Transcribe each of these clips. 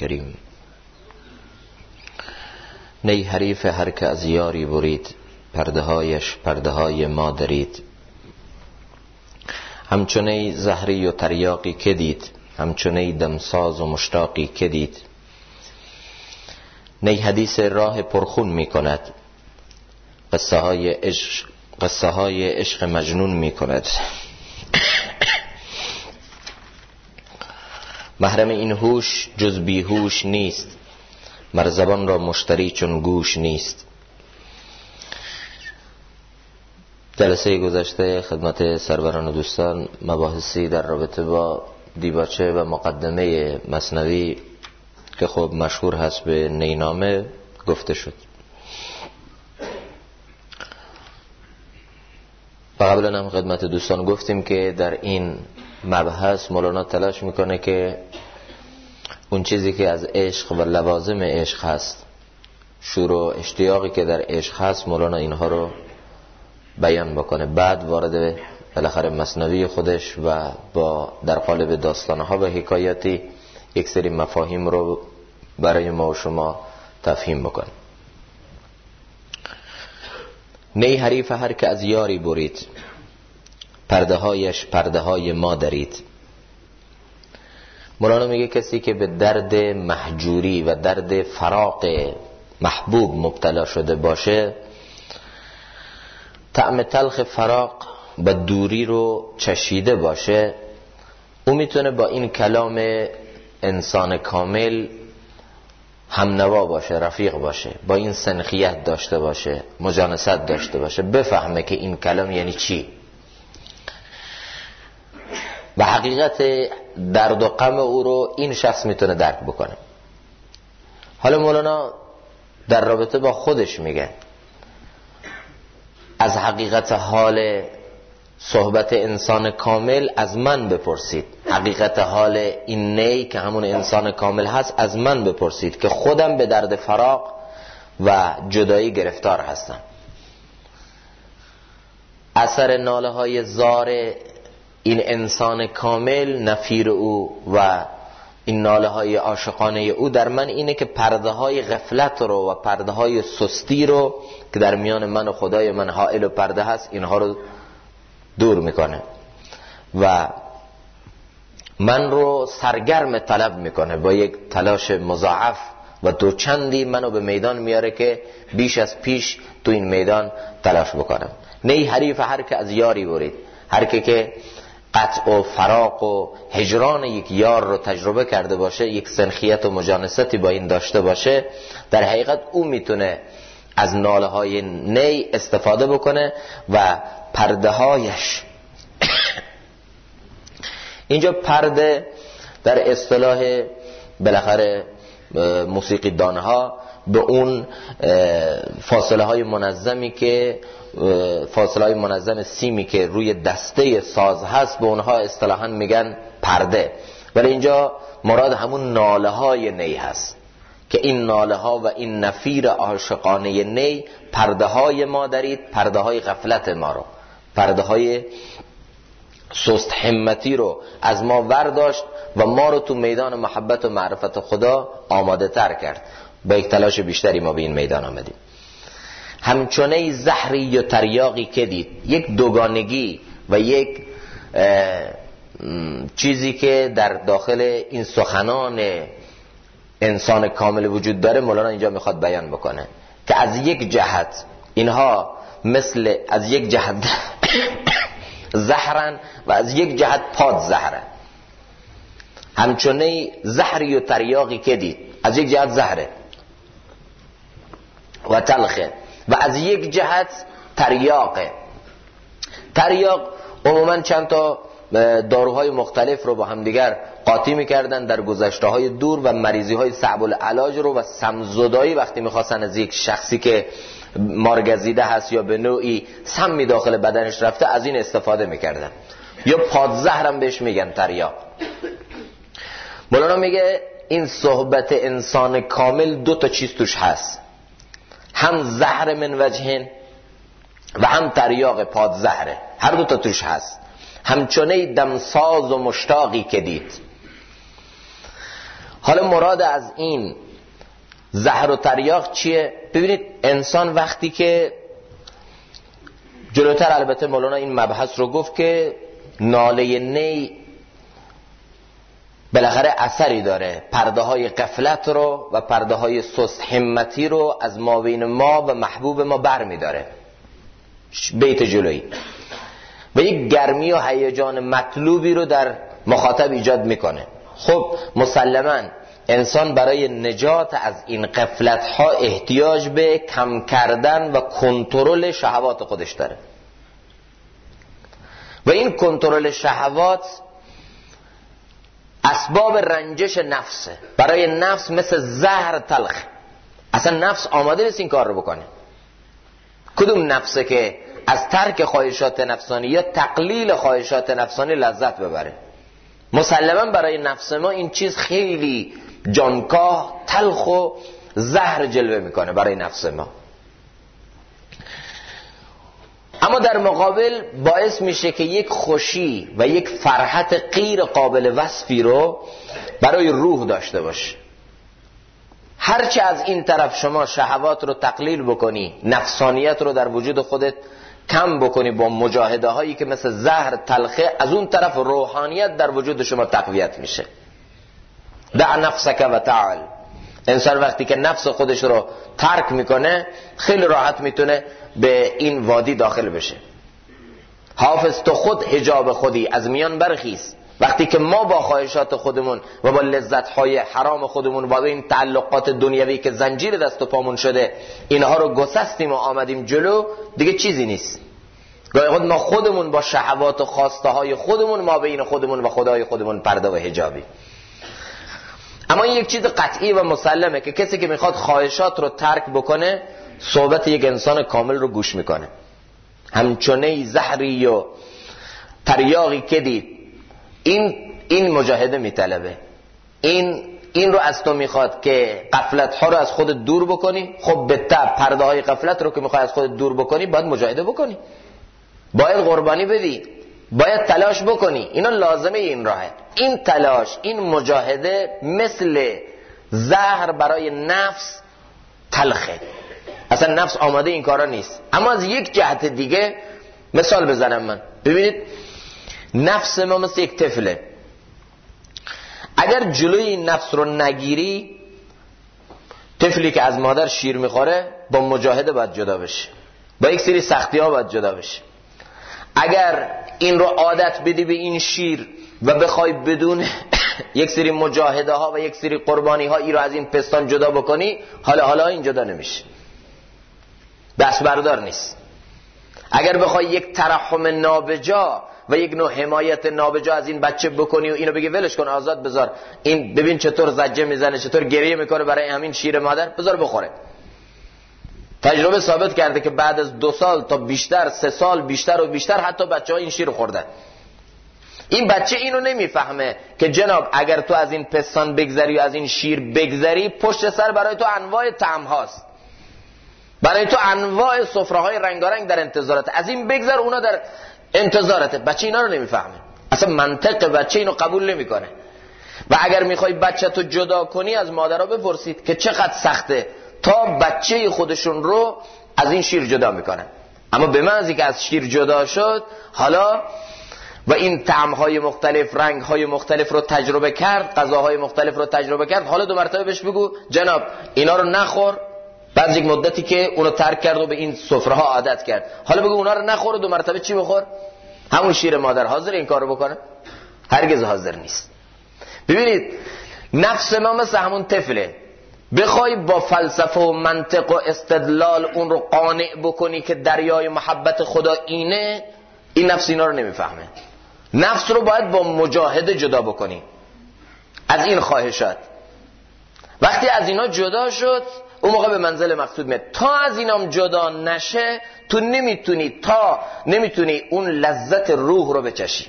کریم. نی حریف هر که از یاری برید پرده هایش پرده های ما درید. همچنه زهری و تریاقی که دید همچنه دمساز و مشتاقی که دید. نی حدیث راه پرخون می کند قصه های عشق, قصه های عشق مجنون می کند. محرم این هوش جز بیهوش نیست. مرزبان را مشتری چون گوش نیست. جلسه گذشته خدمت سروران و دوستان مباحثی در رابطه با دیباچه و مقدمه مصنوی که خب مشهور هست به نینامه گفته شد. و قبلا هم خدمت دوستان گفتیم که در این مبحث مولانا تلاش می‌کنه که اون چیزی که از عشق و لوازم عشق هست شور و اشتیاقی که در عشق هست مولانا اینها رو بیان بکنه. بعد وارد بالاخره مصنوی خودش و با در قالب داستانها و حکایتی یک سری مفاهیم رو برای ما و شما تفهیم بکنه. نی حریف هر که از یاری برید. پرده هایش پرده های ما درید مولانا میگه کسی که به درد محجوری و درد فراق محبوب مبتلا شده باشه طعم تلخ فراق و دوری رو چشیده باشه او می‌تونه با این کلام انسان کامل هم نوا باشه رفیق باشه با این سنخیت داشته باشه مجانست داشته باشه بفهمه که این کلام یعنی چی. و حقیقت درد و غم او رو این شخص می‌تونه درک بکنه. حالا مولانا در رابطه با خودش میگه. از حقیقت حال صحبت انسان کامل از من بپرسید. حقیقت حال این نی که همون انسان کامل هست از من بپرسید که خودم به درد فراق و جدایی گرفتار هستم. اثر ناله های زار این انسان کامل نفیر او و این ناله های عاشقانه او در من اینه که پرده های غفلت رو و پرده های سستی رو که در میان من و خدای من حائل و پرده هست اینها رو دور می‌کنه. و من رو سرگرم طلب می‌کنه با یک تلاش مضاعف و دو چندی منو به میدان میاره که بیش از پیش تو این میدان تلاش بکنم. نی حریف هر که از یاری برید. هر که که قطع و فراق و هجران یک یار رو تجربه کرده باشه یک سنخیت و مجانستی با این داشته باشه در حقیقت او می‌تونه از ناله های نی استفاده بکنه و پرده هایش اینجا پرده در اصطلاح بالاخره موسیقی دانها به اون فاصله های منظمی که فاصله های منظم سیمی که روی دسته ساز هست به اونها اصطلاحا میگن پرده. ولی اینجا مراد همون ناله های نی هست که این ناله ها و این نفیر عاشقانه نی پرده های ما دارید پرده های غفلت ما رو پرده های سست همتی رو از ما ورداشت و ما رو تو میدان محبت و معرفت خدا آماده تر کرد. با یک تلاش بیشتری ما به این میدان آمدیم. همچونه زهری یا تریاقی که دید یک دوگانگی و یک چیزی که در داخل این سخنان انسان کامل وجود داره مولانا اینجا می‌خواد بیان بکنه که از یک جهت اینها مثل از یک جهت زهرن و از یک جهت پاد زهرن. همچونه زهری و تریاقی که دید از یک جهت زهره. و تلخه. و از یک جهت تریاقه تریاق عموما چند تا داروهای مختلف رو با همدیگر قاطی می‌کردن در گذشته های دور و مریضی های صعب العلاج رو و سمزدایی وقتی می‌خواستن از یک شخصی که مارگزیده هست یا به نوعی سمی داخل بدنش رفته از این استفاده می‌کردن. یا پادزهرم بهش میگن تریاق. مولانا میگه این صحبت انسان کامل دو تا چیز توش هست. هم زهر من وجهن و هم تریاق پادزهره هر دو تا توش هست. همچنه دمساز و مشتاقی که دید. حالا مراد از این زهر و تریاق چیه؟ ببینید انسان وقتی که جلوتر البته مولانا این مبحث رو گفت که ناله نی بالاخره اثری داره. پرده های قفلت رو و پرده های سست همتی رو از ما بین ما و محبوب ما بر می داره بیت جلویی و یک گرمی و هیجان مطلوبی رو در مخاطب ایجاد می‌کنه. خب مسلما انسان برای نجات از این قفلت ها احتیاج به کم کردن و کنترل شهوات خودش داره. و این کنترل شهوات اسباب رنجش نفسه برای نفس مثل زهر تلخ. اصلا نفس آماده نیست این کار رو بکنه. کدوم نفسه که از ترک خواهشات نفسانی یا تقلیل خواهشات نفسانی لذت ببره؟ مسلما برای نفس ما این چیز خیلی جانکاه تلخ و زهر جلوه می‌کنه برای نفس ما. اما در مقابل باعث میشه که یک خوشی و یک فرحت غیر قابل وصفی رو برای روح داشته باشه. هرچه از این طرف شما شهوات رو تقلیل بکنی نفسانیت رو در وجود خودت کم بکنی با مجاهده هایی که مثل زهر تلخه از اون طرف روحانیت در وجود شما تقویت میشه. دع نفسک و تعال. انسان وقتی که نفس خودش رو ترک می‌کنه خیلی راحت می‌تونه به این وادی داخل بشه. حافظ تو خود حجاب خودی از میان برخیز. وقتی که ما با خواهشات خودمون و با لذتهای حرام خودمون و با این تعلقات دنیوی که زنجیر دست و پامون شده اینها رو گسستیم و آمدیم جلو دیگه چیزی نیست. گاهی خود ما خودمون با شهوات و خواسته های خودمون ما بین خودمون و خدای خودمون پرده و حجابی. اما این یک چیز قطعی و مسلمه که کسی که می‌خواد خواهشات رو ترک بکنه صحبت یک انسان کامل رو گوش می‌کنه. همچنه زهری و تریاقی که دید این این مجاهده میطلبه. این این رو از تو می‌خواد که قفلت ها رو از خود دور بکنی. خب به تب پرده های قفلت رو که می‌خواد از خود دور بکنی باید مجاهده بکنی. باید قربانی بدی. باید تلاش بکنی. اینا لازمه این راهه. این تلاش این مجاهده مثل زهر برای نفس تلخه. اصلا نفس آماده این کارا نیست. اما از یک جهت دیگه مثال بزنم من. ببینید نفس ما مثل یک طفله. اگر جلوی این نفس رو نگیری طفلی که از مادر شیر می‌خوره با مجاهده باید جدا بشه. با یک سری سختی ها باید جدا بشه. اگر این رو عادت بدی به این شیر و بخوای بدون یک سری مجاهده ها و یک سری قربانی ها ای رو از این پستان جدا بکنی حالا حالا این جدا نمیشه. دست بردار نیست. اگر بخوای یک ترحم نابجا و یک نوع حمایت نابجا از این بچه بکنی و اینو بگی ولش کن آزاد بذار. این ببین چطور زجه می‌زنه چطور گریه می‌کنه برای همین شیر مادر. بذار بخوره. تجربه ثابت کرده که بعد از دو سال تا بیشتر سه سال بیشتر و بیشتر حتی بچه ها این شیر خوردن. این بچه اینو نمی‌فهمه که جناب اگر تو از این پستان بگذری و از این شیر بگذری پشت سر برای تو انواع تعم هاست. برای تو انواع سفره های رنگارنگ در انتظارت. از این بگذر اونا در انتظارت. بچه اینا رو نمی‌فهمه. اصلا منطق بچه اینو قبول نمی‌کنه. و اگر می‌خوای بچه تو جدا کنی از مادرها بپرسید که چقدر سخته تا بچه خودشون رو از این شیر جدا می‌کنن اما به منزی که از شیر جدا شد حالا و این های مختلف های مختلف رو تجربه کرد غذاهای مختلف رو تجربه کرد حالا دو مرتبه بهش بگو جناب اینا رو نخور. بعد یک مدتی که اونو ترک کرد و به این سفره ها عادت کرد. حالا بگو اونا رو نخور دو مرتبه چی بخور؟ همون شیر مادر حاضر این کارو بکنه؟ هرگز حاضر نیست. ببینید نفس ما مثل همون طفله. بخوای با فلسفه و منطق و استدلال اون رو قانع بکنی که دریای محبت خدا اینه این نفس اینا رو نمی‌فهمه. نفس رو باید با مجاهده جدا بکنی. از این خواهشات وقتی از اینا جدا شد اون موقع به منزل مقصود میاد. تا از اینام جدا نشه تو نمی‌تونی تا نمی‌تونی اون لذت روح رو بچشی.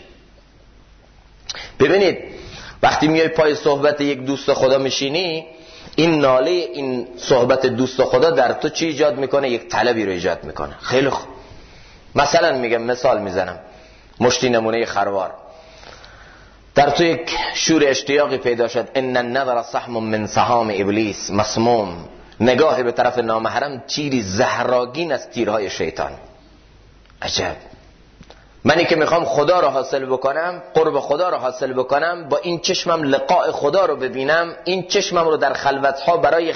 ببینید وقتی میای پای صحبت یک دوست خدا میشینی این ناله این صحبت دوست خدا در تو چی ایجاد می‌کنه یک طلبی رو ایجاد می‌کنه خیلی خوب مثلا میگم مثال می‌زنم مشتی نمونه خروار در تو یک شور اشتیاقی پیدا شد ان النظر صحم من سهام ابلیس مسموم نگاه به طرف نامحرم تیری زهراگین از تیرهای شیطان عجب منی که می‌خوام خدا رو حاصل بکنم قرب خدا رو حاصل بکنم با این چشمم لقاء خدا رو ببینم این چشمم رو در خلوتها برای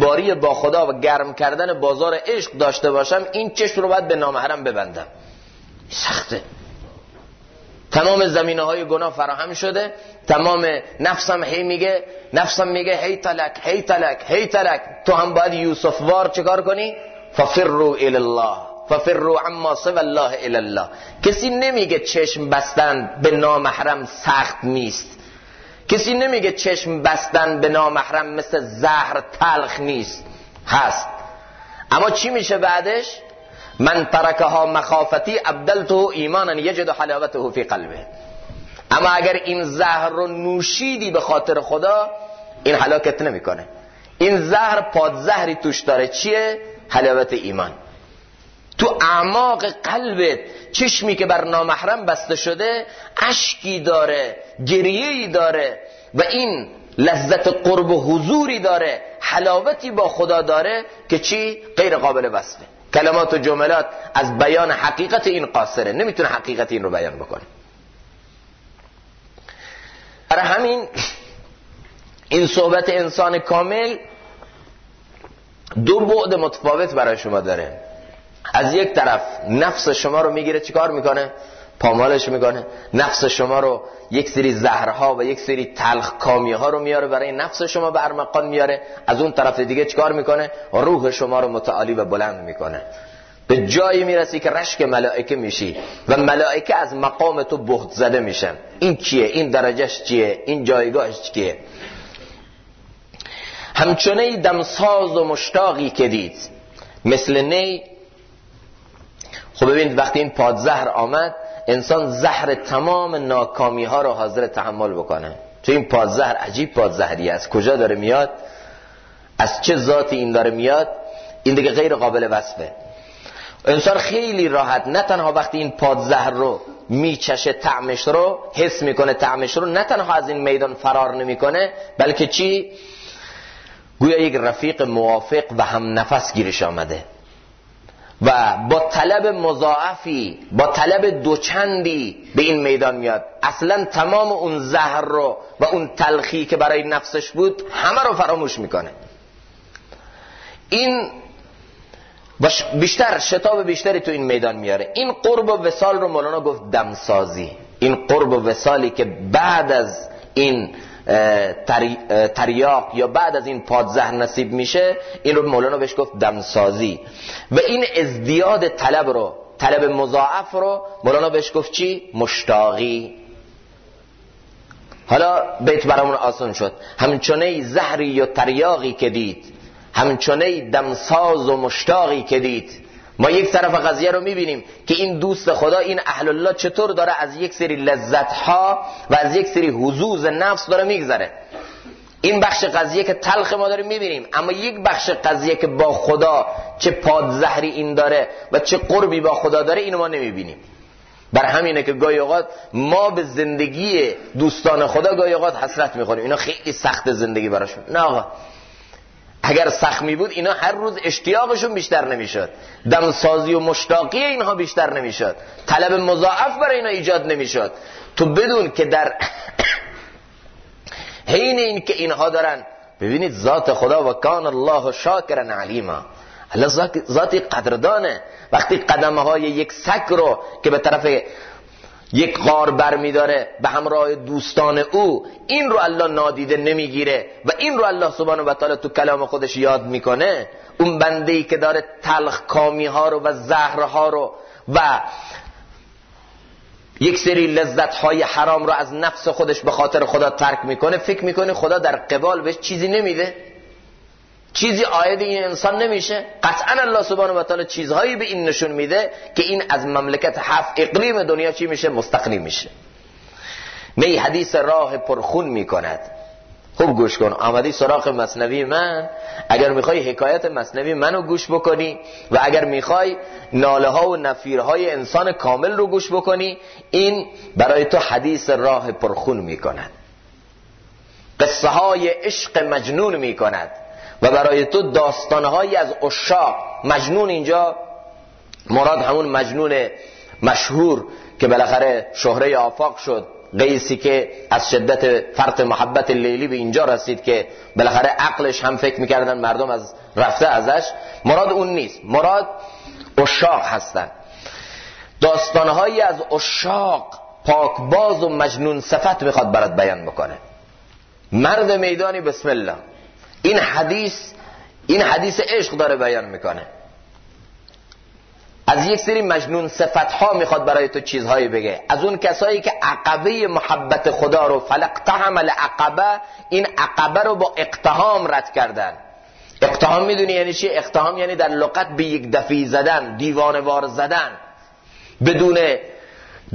باری با خدا و گرم کردن بازار عشق داشته باشم این چشم رو باید به نامحرم ببندم. سخته. تمام زمینه های گناه فراهم شده تمام نفسم هی میگه نفسم میگه هی تلک هی تلک هی تلک. تو هم باید یوسف وار چکار کنی؟ ففروا الى الله. ففروا عما سوى الله الى الله. کسی نمیگه چشم بستن به نامحرم سخت نیست. کسی نمیگه چشم بستن به نامحرم مثل زهر تلخ نیست. هست. اما چی میشه بعدش؟ من ترکها مخافتی ابدلته ایمانا یجد حلاوته فی قلبه. اما اگر این زهر رو نوشیدی به خاطر خدا این حلاکت نمی‌کنه. این زهر پادزهری توش داره. چیه؟ حلاوت ایمان. تو اعماق قلبت چشمی که بر نامحرم بسته شده اشکی داره گریهی داره و این لذت قرب و حضوری داره حلاوتی با خدا داره که چی؟ غیر قابل وصفه. کلمات و جملات از بیان حقیقت این قاصره. نمی‌تونه حقیقت این رو بیان بکنه. برای همین این صحبت انسان کامل دو بعد متفاوت برای شما داره. از یک طرف نفس شما رو می‌گیره چیکار می‌کنه؟ پامالش می‌کنه. نفس شما رو یک سری زهرها و یک سری تلخ کامی ها رو میاره برای نفس شما به ارمقان میاره. از اون طرف دیگه چیکار می‌کنه؟ روح شما رو متعالی و بلند می‌کنه. به جایی می‌رسی که رشک ملائکه میشی و ملائکه از مقام تو بهت زده میشن این کیه؟ این درجهش چیه؟ این جایگاهش چیه؟ همچنه دمساز و مشتاقی که دید. مثل نی خب ببینید وقتی این پادزهر آمد انسان زهر تمام ناکامی ها رو حاضر تحمل بکنه. تو این پادزهر عجیب پادزهری است. کجا داره میاد؟ از چه ذاتی این داره میاد؟ این دیگه غیر قابل وصفه. انسان خیلی راحت نه تنها وقتی این پادزهر رو میچشه تعمش رو حس می‌کنه تعمش رو نه تنها از این میدان فرار نمی‌کنه بلکه چی؟ گویا یک رفیق موافق و هم نفس گیرش آمده. و با طلب مضاعفی با طلب دوچندی به این میدان میاد. اصلا تمام اون زهر رو و اون تلخی که برای نفسش بود همه رو فراموش می‌کنه. این بیشتر شتاب بیشتری تو این میدان میاره. این قرب و وسال رو مولانا گفت دمسازی. این قرب و وسالی که بعد از این تریاق یا بعد از این پادزهر نصیب میشه این رو مولانا بهش گفت دمسازی. و این ازدیاد طلب رو طلب مضاعف رو مولانا بهش گفت چی؟ مشتاقی. حالا بیت برامون آسان شد. همچنه زهری یا تریاقی که دید همچنه دمساز و مشتاقی که دید ما یک طرف قضیه رو می‌بینیم که این دوست خدا این اهل الله چطور داره از یک سری لذت ها و از یک سری حضوز نفس داره میگذره. این بخش قضیه که تلخ ما داریم می‌بینیم اما یک بخش قضیه که با خدا چه پادزهری این داره و چه قربی با خدا داره اینو ما نمی‌بینیم. بر همینه که گاهی اوقات ما به زندگی دوستان خدا گاهی اوقات حسرت می‌خوریم. اینا خیلی سخت زندگی براشون. نه آقا. اگر سخمی بود اینا هر روز اشتیاقشون بیشتر نمی‌شد. دمسازی و مشتاقی اینها بیشتر نمی‌شد. طلب مضاعف برای اینا ایجاد نمی‌شد. تو بدون که در حین این که اینها دارن ببینید ذات خدا و کان الله شاکرا علیما. الله ذاتی قدردانه. وقتی قدمه های یک سگ رو که به طرف یک غار بر میداره به همراه دوستان او این رو الله نادیده نمی‌گیره و این رو الله سبحانه و تعالی تو کلام خودش یاد می‌کنه. اون بنده ای که داره تلخ کامی ها رو و زهر ها رو و یک سری لذت های حرام رو از نفس خودش به خاطر خدا ترک می‌کنه فکر می‌کنه خدا در قبال بهش چیزی نمیده. چیزی آید این انسان نمیشه. قطعا الله سبحانه و تعالی چیزهایی به این نشون میده که این از مملکت هفت اقلیم دنیا چی میشه؟ مستقلی میشه. می حدیث راه پرخون می‌کند. خوب گوش کن. آمدی سراغ مصنوی من. اگر می‌خوای حکایت مصنوی منو گوش بکنی و اگر می‌خوای ناله ها و نفیرهای انسان کامل رو گوش بکنی این برای تو حدیث راه پرخون می‌کند. قصه های عشق مجنون می‌کند. و برای تو داستانهایی از اشاق مجنون اینجا مراد همون مجنون مشهور که بالاخره شهره آفاق شد. قیسی که از شدت فرط محبت لیلی به اینجا رسید که بالاخره عقلش هم فکر می‌کردن مردم از رفته ازش. مراد اون نیست. مراد اشاق هستن. داستانهایی از اشاق پاکباز و مجنون صفت می‌خواد برات بیان بکنه. مرد میدانی بسم الله. این حدیث این حدیث عشق داره بیان می‌کنه. از یک سری مجنون صفت ها می‌خواد برای تو چیزهایی بگه. از اون کسایی که عقبه محبت خدا رو فلقتهم العقبه این عقبه رو با اقتهام رد کردن. اقتهام می‌دونی یعنی چی؟ اقتهام یعنی در لقت به یک دفی زدن دیوانوار زدن بدون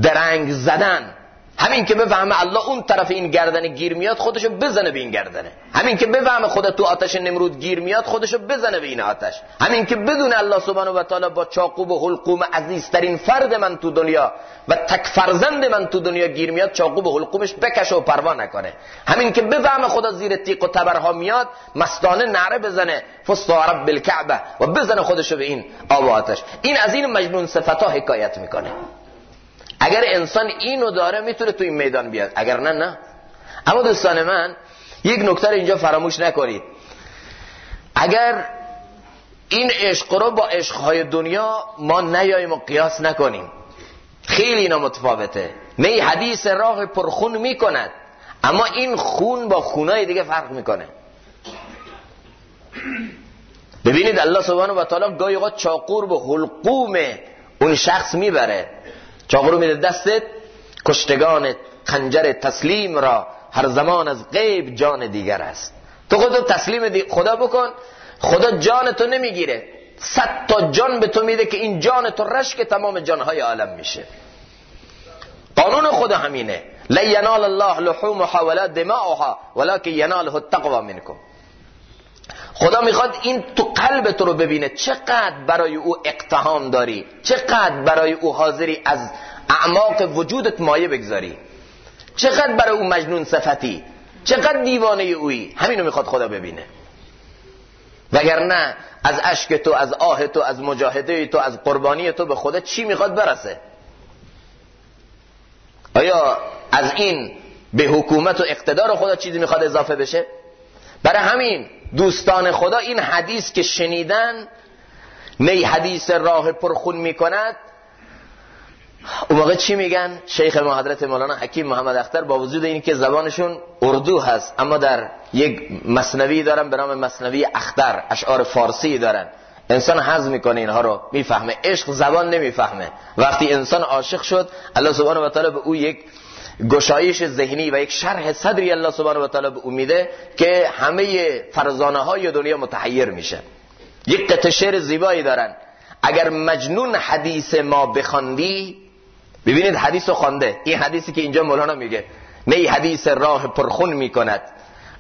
درنگ زدن. همین که بفهمه الله اون طرف این گردن گیر میاد خودشو بزنه به این گردنه. همین که بفهمه خدا تو آتش نمرود گیر میاد خودشو بزنه به این آتش. همین که بدون الله سبحانه و تعالی با چاقو و حلقوم عزیزترین فرد من تو دنیا و تک فرزند من تو دنیا گیر میاد چاقو به حلقومش بکشه و پروا نکنه. همین که بفهمه خدا زیر تیق و تبرها میاد مستانه نعره بزنه فستا رب بالکعبه و بزنه خودشو به این آب آتش. این از این مجنون صفتا حکایت می‌کنه. اگر انسان اینو داره می‌تونه تو این میدان بیاد. اگر نه نه. اما دوستان من یک نکته اینجا فراموش نکنید. اگر این عشق رو با عشقهای دنیا ما نیاییم و قیاس نکنیم. خیلی اینا متفاوته می حدیث راه پرخون می‌کند. اما این خون با خونای دیگه فرق می‌کنه. ببینید الله سبحانه و تعالی اوقات چاقور به حلقوم اون شخص می‌بره. چاقو رو میده دستت کشتگان خنجر تسلیم را هر زمان از غیب جان دیگر است. تو خودت تسلیم خدا بکن خدا جان تو نمی‌گیره. صد تا جان به تو میده که این جان تو رشک تمام جانهای عالم میشه. قانون خدا همینه. ینال الله لحومها ولا دماؤها ولكن يناله التقوى منكم خدا می‌خواد این تو قلب تو رو ببینه. چقدر برای او اقتهام داری؟ چقدر برای او حاضری از اعماق وجودت مایه بگذاری؟ چقدر برای او مجنون صفتی؟ چقدر دیوانه اویی؟ همینو می‌خواد خدا ببینه. وگرنه از اشک تو از آه تو از مجاهده تو از قربانی تو به خدا چی می‌خواد برسه؟ آیا از این به حکومت و اقتدار خدا چیزی می‌خواد اضافه بشه؟ برای همین دوستان خدا این حدیث که شنیدن نی حدیث راه پرخون می‌کند. اون موقع چی میگن؟ شیخ ما حضرت مولانا حکیم محمد اختر با وجود این که زبانشون اردو هست اما در یک مصنوی دارن به نام مصنوی اختر اشعار فارسی دارن. انسان حظ می‌کنه اینها رو می‌فهمه. عشق زبان نمی‌فهمه. وقتی انسان عاشق شد الله سبحانه و تعالی به او یک گشایش ذهنی و یک شرح صدری الله سبحانه و تعالی به امیده که همه فرزانه های دنیا متحیر میشه. یک قطع شعر زیبایی دارن. اگر مجنون حدیث ما بخواندی ببینید حدیث خوانده این حدیثی که اینجا مولانا میگه. نه حدیث راه پرخون می‌کند.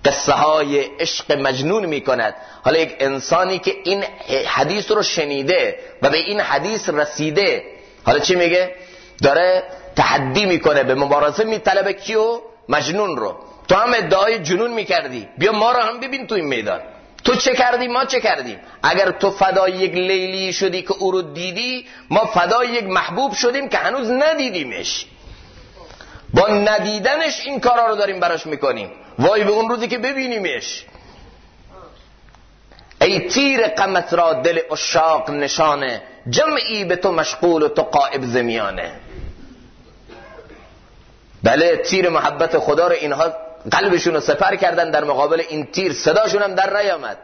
قصه های عشق مجنون می‌کند. حالا یک انسانی که این حدیث رو شنیده و به این حدیث رسیده حالا چی میگه؟ داره تحدی می‌کنه به مبارزه میطلبه کیو؟ مجنون رو. تو هم ادعای جنون می‌کردی. بیا ما رو هم ببین تو این میدان. تو چه کردی؟ ما چه کردیم؟ اگر تو فدای یک لیلی شدی که او رو دیدی ما فدای یک محبوب شدیم که هنوز ندیدیمش. با ندیدنش این کارا رو داریم براش می‌کنیم. وای به اون روزی که ببینیمش. ای تیر قمت را دل اشاق نشانه جمعی به تو مشغول و تو قائب زمیانه. بله تیر محبت خدا رو اینها قلبشون رو سپر کردن در مقابل این تیر. صداشون هم در نیامد.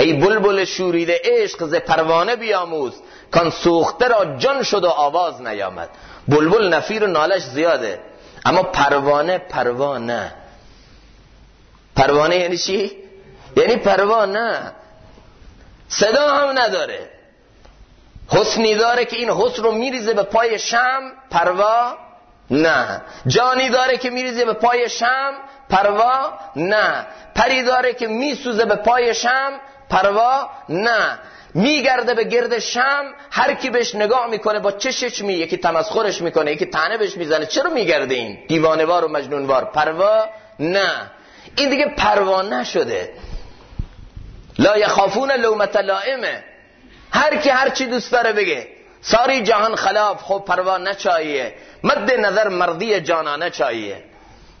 ای بلبل شوریده عشق ز پروانه بیاموز کان سوخته را جان شد و آواز نیامد. بلبل نفیر و نالش زیاده. اما پروانه پروانه. پروانه یعنی چی؟ یعنی پروانه. صدا هم نداره. حسنی داره که این حسن رو میریزه به پای شم پروا. نه. جانی داره که میریزه به پای شم پروا نه. پری داره که میسوزه به پای شم پروا نه. میگرده به گرد شم هر کی بهش نگاه می‌کنه با چشش می یکی تمسخرش می‌کنه یکی تنه بهش می‌زنه. چرا میگرده این؟ دیوانوار و مجنونوار. پروا نه. این دیگه پروا نشده. لا یخافون لومت لائمه هر کی هر چی دوست داره بگه. ساری جهان خلاف خب پروا نچاییه. مد نظر مرضی جانانه چاییه.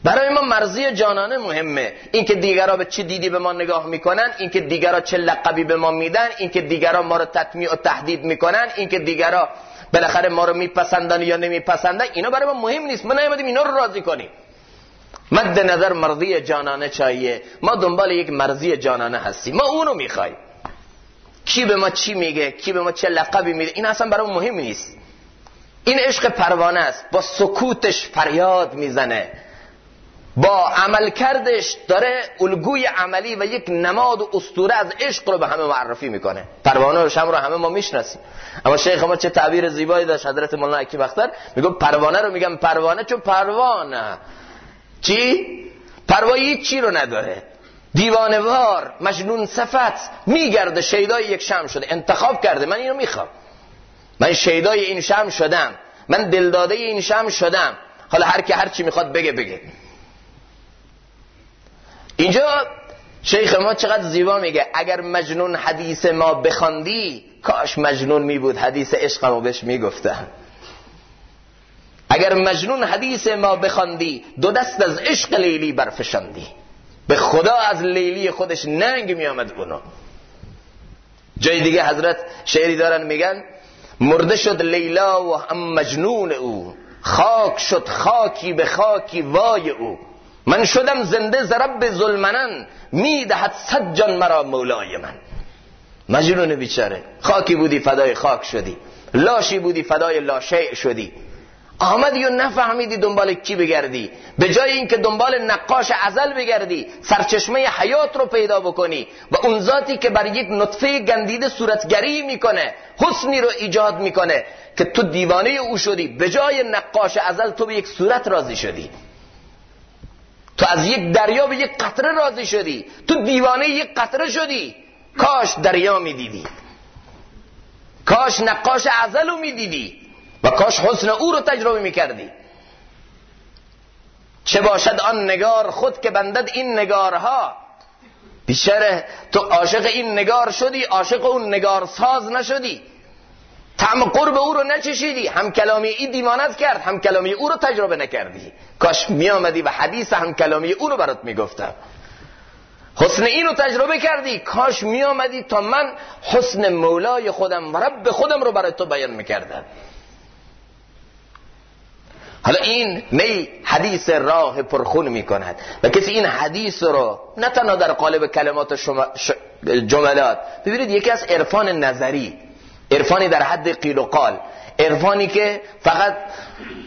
برای ما مرضی جانانه مهمه. اینکه دیگرا به چی دیدی به ما نگاه می‌کنن اینکه دیگرا چه لقبی به ما میدن اینکه دیگرا ما رو تطمیع و تهدید می‌کنن اینکه دیگرا بالاخره ما رو میپسندن یا نمیپسندن اینا برای ما مهم نیست. ما نیومدیم اینا رو راضی کنیم. مد نظر مرضی جانانه چاییه. ما دنبال یک مرضی جانانه هستیم. ما اونو می‌خوایم. کی به ما چی میگه؟ کی به ما چه لقبی میده؟ این اصلا برای مهم نیست. این عشق پروانه است. با سکوتش فریاد می‌زنه. با عمل کردش داره الگوی عملی و یک نماد و اسطوره از عشق رو به همه معرفی می‌کنه. پروانه و شم رو همه ما می‌شناسیم. اما شیخ ما چه تعبیر زیبایی داشت حضرت مولانا اکی بختر میگه پروانه رو میگم پروانه چون پروانه. چی؟ پروایی چی رو نداره. دیوانوار مجنون صفت میگرده شیدای یک شم شده. انتخاب کرده. من اینو می‌خوام. من شیدای این شم شدم. من دلداده این شم شدم. حالا هر کی هر چی می‌خواد بگه بگه. اینجا شیخ ما چقدر زیبا میگه. اگر مجنون حدیث ما بخواندی کاش مجنون می بود حدیث عشق ما بهش می‌گفتم. اگر مجنون حدیث ما بخواندی دو دست از عشق لیلی برفشاندی. به خدا از لیلی خودش ننگ میامد اونو جای دیگه حضرت شعری دارن میگن مرده شد لیلا و هم مجنون او. خاک شد خاکی به خاکی وای او. من شدم زنده زرب ظلمنن. می‌دهد صد جان مرا مولای من. مجنون بیچاره. خاکی بودی فدای خاک شدی. لاشی بودی فدای لاشه شدی. آمدی و نفهمیدی دنبال کی بگردی؟ به جای اینکه دنبال نقاش ازل بگردی سرچشمه حیات رو پیدا بکنی. و اون ذاتی که بر یک نطفه گندیده صورتگری می‌کنه حسنی رو ایجاد می‌کنه که تو دیوانه او شدی به جای نقاش ازل تو به یک صورت راضی شدی. تو از یک دریا به یک قطره راضی شدی. تو دیوانه یک قطره شدی. کاش دریا می‌دیدی. کاش نقاش ازل رو می‌دیدی. و کاش حسن او رو تجربه می‌کردی. چه باشد آن نگار خود که بندد این نگارها؟ بیشتره تو عاشق این نگار شدی عاشق اون نگار ساز نشدی. تعم قرب او رو نچشیدی هم کلامی ای دیوانت کرد هم کلامی او رو تجربه نکردی. کاش می آمدی و حدیث هم کلامی او رو برات می‌گفتم. حسن اینو تجربه کردی کاش می آمدی تا من حسن مولای خودم و رب خودم رو برای تو بیان می‌کردم. حالا این می حدیث راه پرخون می کند و کسی این حدیث رو نه تنها در قالب کلمات شما جملات. ببینید یکی از عرفان نظری عرفانی در حد قیل و قال. عرفانی که فقط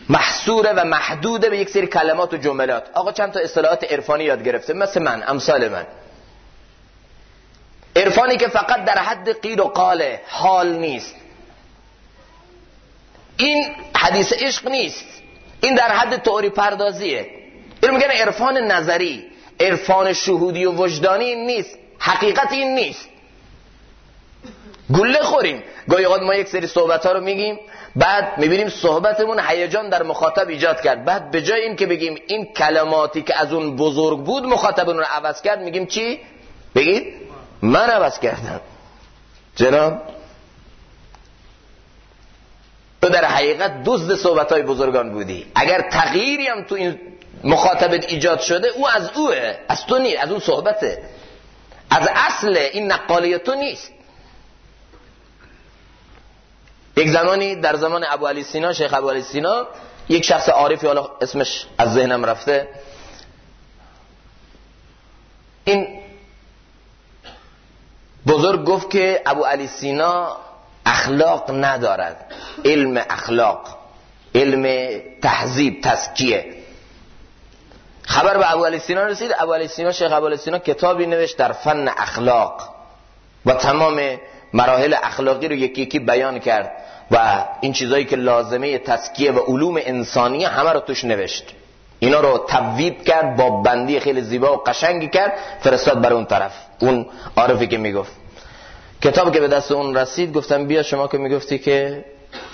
محصوره و محدوده به یک سری کلمات و جملات. آقا چند تا اصطلاحات عرفانی یاد گرفته؟ مثل من امثال من. عرفانی که فقط در حد قیل و قاله حال نیست. این حدیث عشق نیست. این در حد تئوری پردازیه. این میگن عرفان نظری عرفان شهودی و وجدانی نیست. حقیقت این نیست. گله خوریم. گاهی اوقات ما یک سری صحبت ها رو میگیم بعد می‌بینیم صحبتمون هیجان در مخاطب ایجاد کرد. بعد به جای این که بگیم این کلماتی که از اون بزرگ بود مخاطب رو عوض کرد میگیم چی؟ بگید؟ من عوض کردم. جناب؟ تو در حقیقت دزد صحبت های بزرگان بودی. اگر تغییری هم تو این مخاطبت ایجاد شده او از اوه از تو نیست از اون صحبته. از اصل این نقالی تو نیست. یک زمانی در زمان ابو علی سینا شیخ ابو علی سینا یک شخص عارفی حالا اسمش از ذهنم رفته. این بزرگ گفت که ابو علی سینا اخلاق ندارد. علم اخلاق. علم تهذیب تزکیه. خبر به ابو علی سینا رسید. ابو علی سینا شیخ ابو سینا کتابی نوشت در فن اخلاق. و تمام مراحل اخلاقی رو یکی یکی بیان کرد و این چیزایی که لازمه تسکیه و علوم انسانی همه رو توش نوشت. اینا رو تبویب کرد با بندی خیلی زیبا و قشنگی کرد فرستاد بر اون طرف. اون عارفی که می‌گفت. کتاب که به دست اون رسید گفتم بیا شما که می‌گفتی که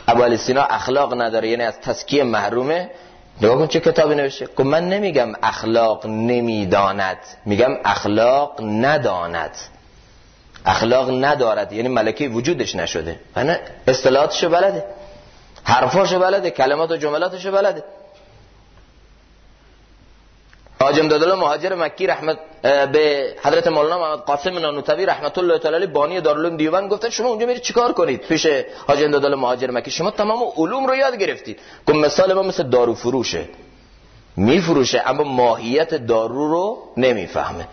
ابو سینا اخلاق نداره یعنی از تسکیه محرومه. نگاه کن چه کتابی نوشته. گفت من نمیگم اخلاق نمی‌داند میگم اخلاق نداند. اخلاق ندارد یعنی ملکه وجودش نشده. نه اصطلاحاتشو بلده حرفاشو بلده کلمات و جملاتشو بلده. حاجم دادل مهاجر مکی رحمت به حضرت مولانا محمد قاسم نانوتوی رحمت الله تعالی بانی دارالعلوم دیوبند گفتن شما اونجا میرید چیکار کنید پیش حاجم دادل مهاجر مکی شما تمام علوم رو یاد گرفتید گفت مثال ما مثل دارو فروشه میفروشه اما ماهیت دارو رو نمی‌فهمه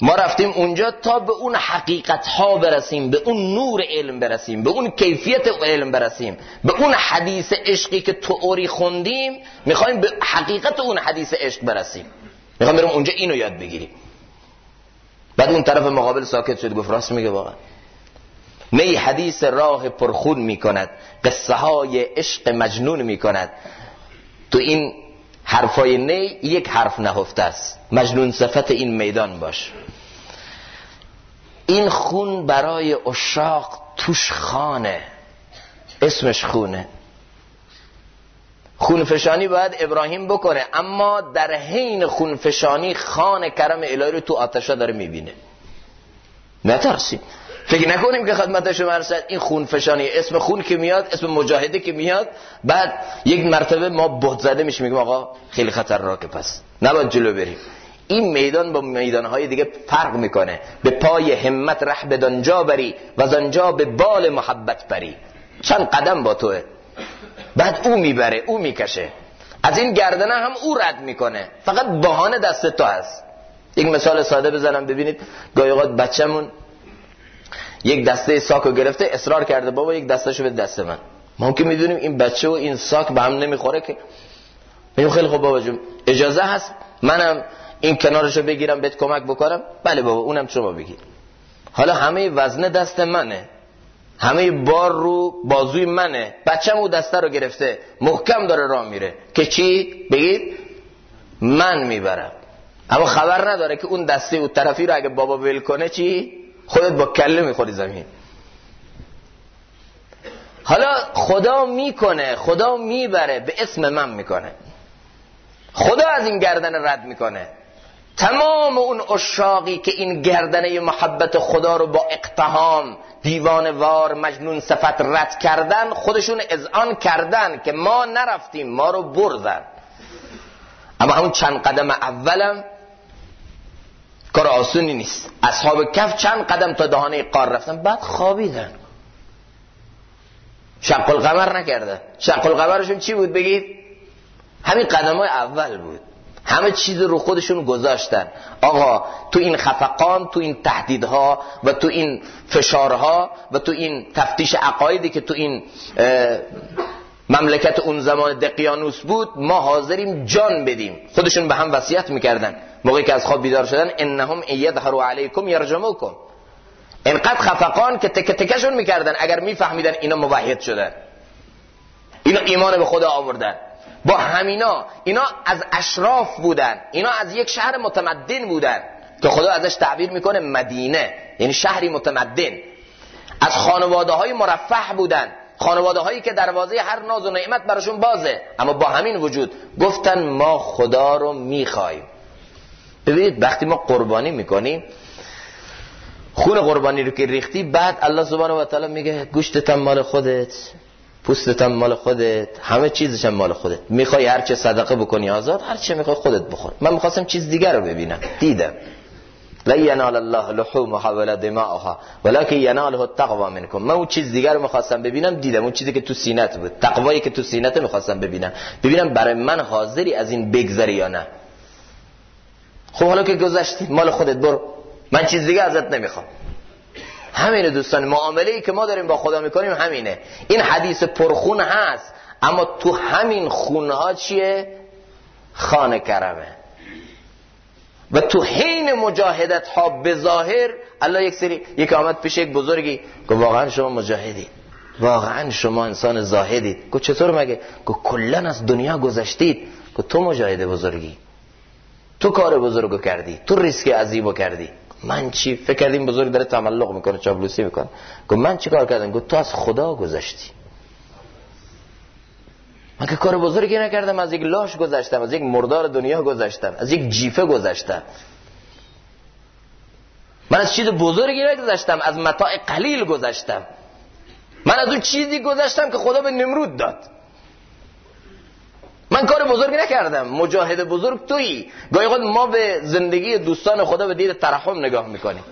ما رفتیم اونجا تا به اون حقیقت ها برسیم به اون نور علم برسیم به اون کیفیت علم برسیم. به اون حدیث عشقی که اوری خوندیم می‌خوایم به حقیقت اون حدیث عشق برسیم. می‌خوایم بریم اونجا اینو یاد بگیریم. بعد اون طرف مقابل ساکت شد گفت راست میگه واقعا. نی حدیث راه پرخون می‌کند قصه های عشق مجنون می‌کند. تو این حرفای نی یک حرف نهفته است. مجنون صفت این میدان باش. این خون برای اشاق توش خانه. اسمش خونه. خونفشانی باید ابراهیم بکنه اما در حین خونفشانی خان کرم الهی رو تو آتشا داره می‌بینه. نترسیم فکر نکنیم که خدمت شما رسد این خون فشانی اسم خون که میاد اسم مجاهده که میاد. بعد یک مرتبه ما بهت زده میشه میگم آقا خیلی خطرناکه پس نباید جلو بریم. این میدان با میدانهای دیگه فرق می‌کنه. به پای همت ره بدانجا بری و زنجا به بال محبت بری. چند قدم با توه. بعد او می‌بره او می‌کشه. از این گردنه هم او رد می‌کنه. فقط بهانه دست تو هست. یک مثال ساده بزنم ببینید. گاهی بچه‌مون یک دسته ساک رو گرفته اصرار کرده بابا یک دستشو به دست من. ما که می‌دونیم این بچه و این ساک به هم نمی‌خوره که. میگم خیلی خوب بابا جون اجازه هست؟ منم این کنارشو بگیرم بهت کمک بکنم. بله بابا اونم شما بگیر. حالا همه وزن دست منه. همه بار رو بازوی منه. بچم او دسته رو گرفته. محکم داره راه میره. که چی؟ بگید من می‌برم. اما خبر نداره که اون دسته او طرفی رو اگه بابا ول کنه چی؟ خودت با کله می‌خوری زمین. حالا خدا می‌کنه خدا می‌بره به اسم من می‌کنه. خدا از این گردن رد می‌کنه. تمام اون اشاقی که این گردنه محبت خدا رو با اقتهام دیوان وار مجنون صفت رد کردن خودشون اذعان کردن که ما نرفتیم ما رو بردن. اما اون چند قدم اولم کار آسونی نیست. اصحاب کف چند قدم تا دهانه قار رفتن. بعد خوابیدن. شق القمر نکردن شق القمرشون چی بود بگید؟ همین قدم های اول بود. همه چیز رو خودشون گذاشتن. آقا تو این خفقان تو این تهدیدها و تو این فشارها و تو این تفتیش عقایدی که تو این مملکت اون زمان دقیانوس بود ما حاضریم جان بدیم. خودشون به هم وصیت می‌کردن. موقعی که از خواب بیدار شدن انهم یظهروا علیکم یرجموکم. انقدر خفقان که تک تکشون می‌کردن. اگر میفهمیدن اینا موحد شدن. اینا ایمان به خدا آوردن. با همینا. اینا از اشراف بودن. اینا از یک شهر متمدن بودن. که خدا ازش تعبیر می‌کنه مدینه. یعنی شهری متمدن. از خانواده های مرفه بودن. خانواده هایی که دروازه هر ناز و نعمت براشون بازه. اما با همین وجود گفتن ما خدا رو می‌خوایم. ببینید وقتی ما قربانی می‌کنیم خون قربانی رو که ریختی بعد الله سبحانه و تعالی میگه گوشتت مال خودت پوستت مال خودت همه چیزش مال خودت. می‌خوای هر چه صدقه بکنی آزاد هر چه می‌خوای خودت بخور. من می‌خواستم چیز دیگر رو ببینم. دیدم. لا ینال الله لحومها ولا دماؤها ولكن یناله التقوا منکم من اون چیز دیگر رو می‌خواستم ببینم دیدم. اون چیزی که تو سینت بود. تقوایی که تو سینت می‌خواستم ببینم. ببینم برای من حاضری از این بگذری یا نه. خب حالا که گذشتی مال خودت برو. من چیز دیگه ازت نمی‌خوام. همینه دوستان معامله ای که ما داریم با خدا می‌کنیم همینه. این حدیث پرخون هست اما تو همین خونها چیه؟ خانه کرمه. و تو حین مجاهدت ها به ظاهر الله یک سری یک آمد پیش یک بزرگی گفت واقعا شما مجاهدید واقعا شما انسان زاهدید گفت چطور مگه؟ گفت کلا از دنیا گذشتید. گفت تو مجاهد بزرگی. تو کار بزرگو کردی. تو ریسک عظیمو کردی. من چی؟ فکر کردیم بزرگ داره تملق می‌کنه چابلوسی می‌کنه. گفت من چی کار کردم؟ گفت تو از خدا گذشتی. من که کار بزرگی نکردم از یک لاش گذشتم از یک مردار دنیا گذشتم از یک جیفه گذشتم. من از چیز بزرگی نگذشتم از متاع قلیل گذشتم. من از اون چیزی گذشتم که خدا به نمرود داد. من کار بزرگی نکردم. مجاهد بزرگ تویی. گاهی خود ما به زندگی دوستان خدا به دید ترحم نگاه می‌کنیم.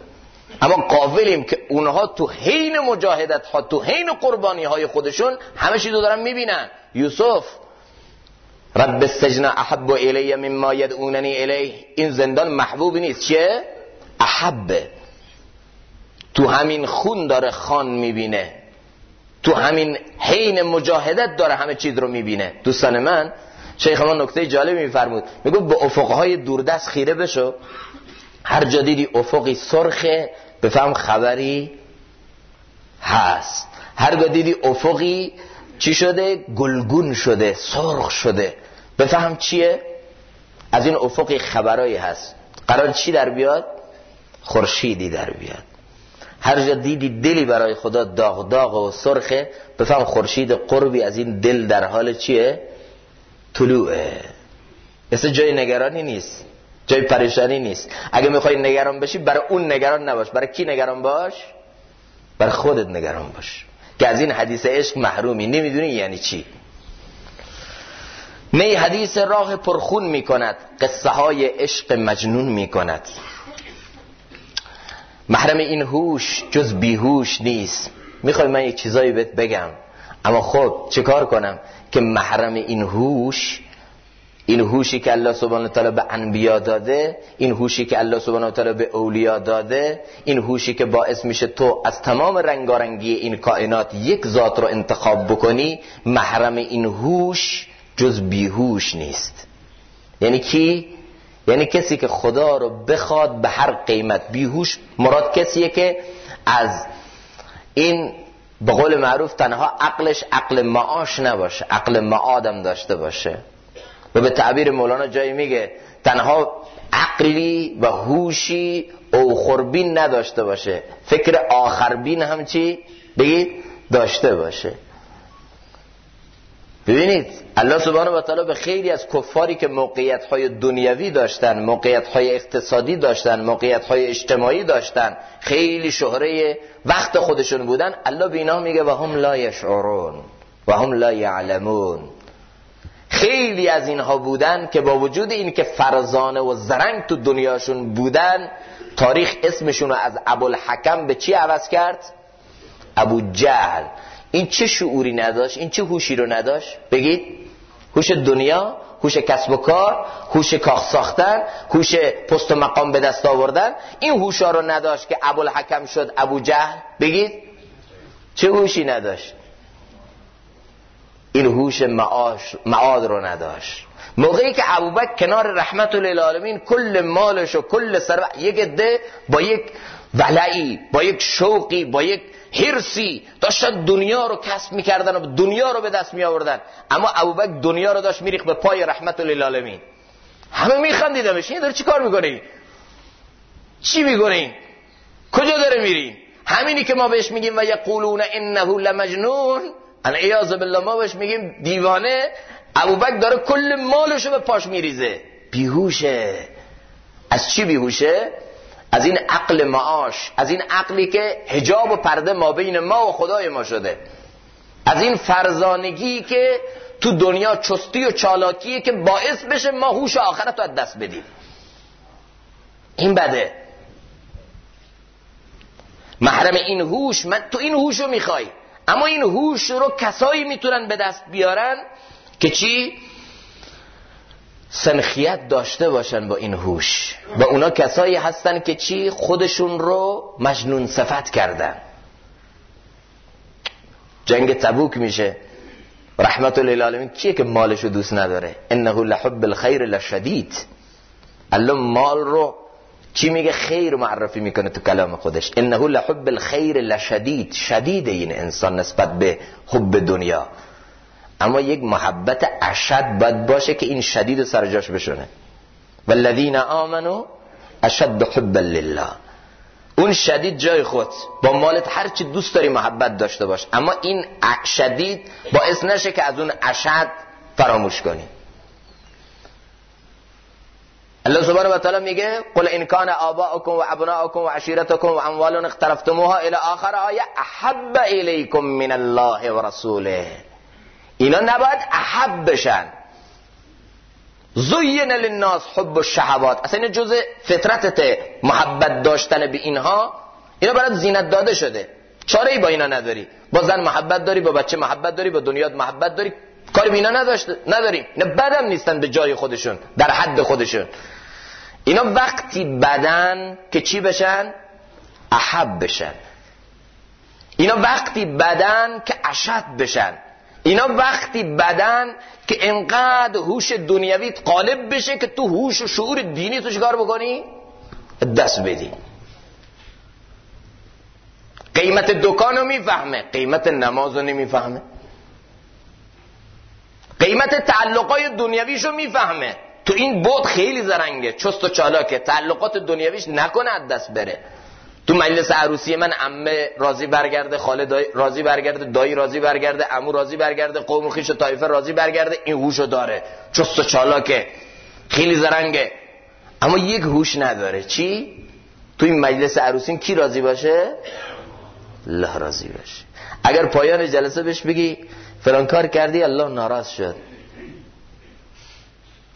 اما قابلیم که اونها تو حین مجاهدت ها تو حین قربانی های خودشون همه چیزو دارن می‌بینن. یوسف رب السجن احب الی مما یدعوننی الیه. این زندان محبوب نیست. چیه؟ احب. تو همین خون داره خان می‌بینه. تو همین حین مجاهدت داره همه چیز رو می‌بینه. دوستان من شیخ ما نکته جالبی میفرمود. میگو به افقهای دوردست خیره بشو. هر جا دیدی افقی سرخه بفهم خبری هست. هر جا افقی چی شده؟ گلگون شده سرخ شده. بفهم چیه؟ از این افقی خبرایی هست. قرار چی در بیاد؟ خورشیدی در بیاد. هر جا دیدی دلی برای خدا داغ داغ و سرخه بفهم خورشید قربی از این دل در حال چیه؟ طلوعه. مثل جای نگرانی نیست جای پریشانی نیست. اگه می‌خوای نگران بشی برای اون نگران نباش. برای کی نگران باش؟ برای خودت نگران باش. که از این حدیث عشق محرومی. نمی‌دونی یعنی چی. نه حدیث راه پرخون می‌کند قصه های عشق مجنون می‌کند. محرم این هوش جز بیهوش نیست. می‌خوای من یک چیزایی بهت بگم؟ اما خب چه کار کنم؟ که محرم این هوش این هوشی که الله سبحانه تعالی به انبیا داده این هوشی که الله سبحانه تعالی به اولیا داده این هوشی که باعث میشه تو از تمام رنگارنگی این کائنات یک ذات رو انتخاب بکنی محرم این هوش جز بیهوش نیست. یعنی کی؟ یعنی کسی که خدا رو بخواد به هر قیمت. بیهوش مراد کسیه که از این به قول معروف تنها عقلش عقل معاش نباشه عقل معادم داشته باشه. و به تعبیر مولانا جایی میگه تنها عقلی و هوشی او خوربین نداشته باشه. فکر آخربین هم چی؟ بگید داشته باشه. ببینید الله سبحانه و تعالی به خیلی از کفاری که موقعیت های دنیوی داشتن موقعیت های اقتصادی داشتن موقعیت های اجتماعی داشتن خیلی شهره وقت خودشون بودن الله به اینا میگه و هم لا یشعرون و هم لا یعلمون. خیلی از اینها بودن که با وجود این که فرزانه و زرنگ تو دنیاشون بودن تاریخ اسمشون رو از ابوالحکم به چی عوض کرد؟ ابو جهل. این چه شعوری نداشت؟ این چه هوشی رو نداشت؟ بگید. هوش دنیا هوش کسب و کار هوش کاخ ساختن هوش پست و مقام به دست آوردن این هوشا رو نداشت که ابوالحکم شد ابو جهل؟ بگید. چه هوشی نداشت؟ این هوش معاد رو نداشت. موقعی که ابوبکر کنار رحمت للعالمین کل مالش و کل سر یک ده با یک ولعی با یک شوقی با یک هرسی داشتن دنیا رو کسب می‌کردن و دنیا رو به دست می آوردن اما ابوبکر دنیا رو داشت میریخ به پای رحمت للعالمین همه میخندیدمش. این داره چی کار می‌کنی؟ چی می‌کنی؟ کجا داره میری؟ همینی که ما بهش میگیم و یقولون انه لمجنون. ان ایاز بالله ما بهش میگیم دیوانه ابوبکر داره کل مالشو به پاش میریزه. بیهوشه. از چی بیهوشه؟ از این عقل معاش از این عقلی که حجاب و پرده ما بین ما و خدای ما شده. از این فرزانگی که تو دنیا چستی و چالاکیه که باعث بشه ما هوش آخرت رو از دست بدیم. این بده. محرم این هوش من تو این هوش رو می‌خوای. اما این هوش رو کسایی می‌تونن به دست بیارن که چی؟ سنخیت داشته باشن با این هوش. و اونا کسایی هستن که چی؟ خودشون رو مجنون صفت کردن. جنگ تبوک میشه. رحمت للعالمین. کیه که مالشو دوست نداره؟ انه لحب الخیر لشدید. الله مال رو چی میگه؟ خیر معرفی می‌کنه تو کلام خودش. انه لحب الخیر لشدید. شدید این انسان نسبت به حب دنیا. اما یک محبت اشد باید باشه که این شدید سر جاش بشونه. والذین آمنو اشد حبا لله. اون شدید جای خود. با مالت هر چی دوست داری محبت داشته باش. اما این شدید باعث نشه که از اون اشد فراموش کنی. الله سبحانه و تعالی میگه قل ان کان آباؤکم و ابناؤکم و عشیرتکم و اموال اقترفتموها الى آخر آیه احب الیکم من الله و رسوله اینا نباید احب بشن. زین للناس حب الشهوات. اصلا این جزء فطرتت محبت داشتن به اینها اینا برات زینت داده شده. چاره ای با اینا نداری. با زن محبت داری با بچه محبت داری با دنیات محبت داری. کاری به اینا نداری نه بدم نیستن به جای خودشون در حد خودشون. اینا وقتی بدن که چی بشن؟ احب بشن. اینا وقتی بدن که اشد بشن. اینا وقتی بدن که انقدر هوش دنیویت قالب بشه که تو هوش و شعور دینی تو چیکار بکنی؟ دست بدی. قیمت دکان رو می‌فهمه قیمت نماز رو نمی‌فهمه. قیمت تعلقای دنیویش رو می‌فهمه. تو این بود خیلی زرنگه. چست و چالاکه. تعلقات دنیویش نکنه از دست بره. تو مجلس عروسی من عمه راضی برگرده خاله راضی برگرده دایی راضی برگرده عمو راضی برگرده قوم خیش و طایفه راضی برگرده این هوشو داره. چست و چالاکه. خیلی زرنگه. اما یک هوش نداره. چی؟ تو این مجلس عروسی کی راضی باشه؟ الله راضی باشه. اگر پایان جلسه بهش بگی فلان کار کردی الله ناراض شد.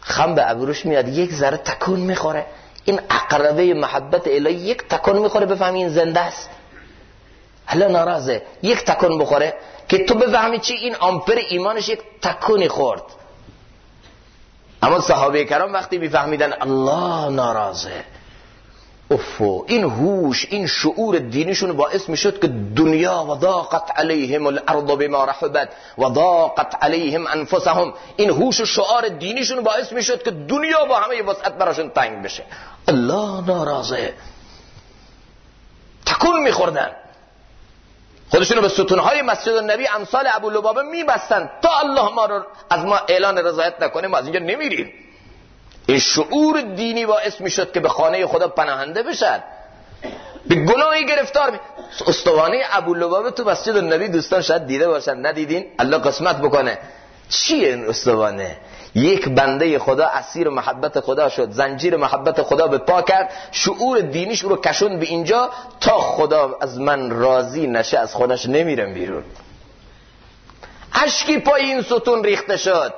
خم به ابروش میاد یک ذره تکون می‌خوره. این اقربه محبت الهی یک تکون می‌خوره بفهمی این زنده است. حالا ناراضه یک تکون بخوره که تو بفهمی چی؟ این آمپر ایمانش یک تکونی خورد. اما صحابه کرام وقتی میفهمیدن الله ناراضه. افو این هوش این شعور دینیشون باعث می‌شد که دنیا و ضاقت علیهم الارض بما رحبت و ضاقت علیهم انفسهم. این هوش و شعار دینیشون باعث می‌شد که دنیا با همه وسعت براشون تنگ بشه. الله ناراضه. تکون میخوردن. خودشونو به ستونهای مسجد النبی امثال ابو لبابه میبستن تا الله ما رو از ما اعلان رضایت نکنه ما از اینجا نمیریم. این شعور دینی باعث می‌شد که به خانه خدا پناهنده بشد به گناهی گرفتار می استوانه ابو لبابه تو مسجد النبی دوستان شاید دیده باشن. ندیدین؟ الله قسمت بکنه. چیه این استوانه؟ یک بنده خدا اسیر محبت خدا شد. زنجیر محبت خدا به پا کرد. شعور دینیش رو کشون به اینجا تا خدا از من راضی نشه از خودش نمیرم بیرون. اشکی پای این ستون ریخته شد.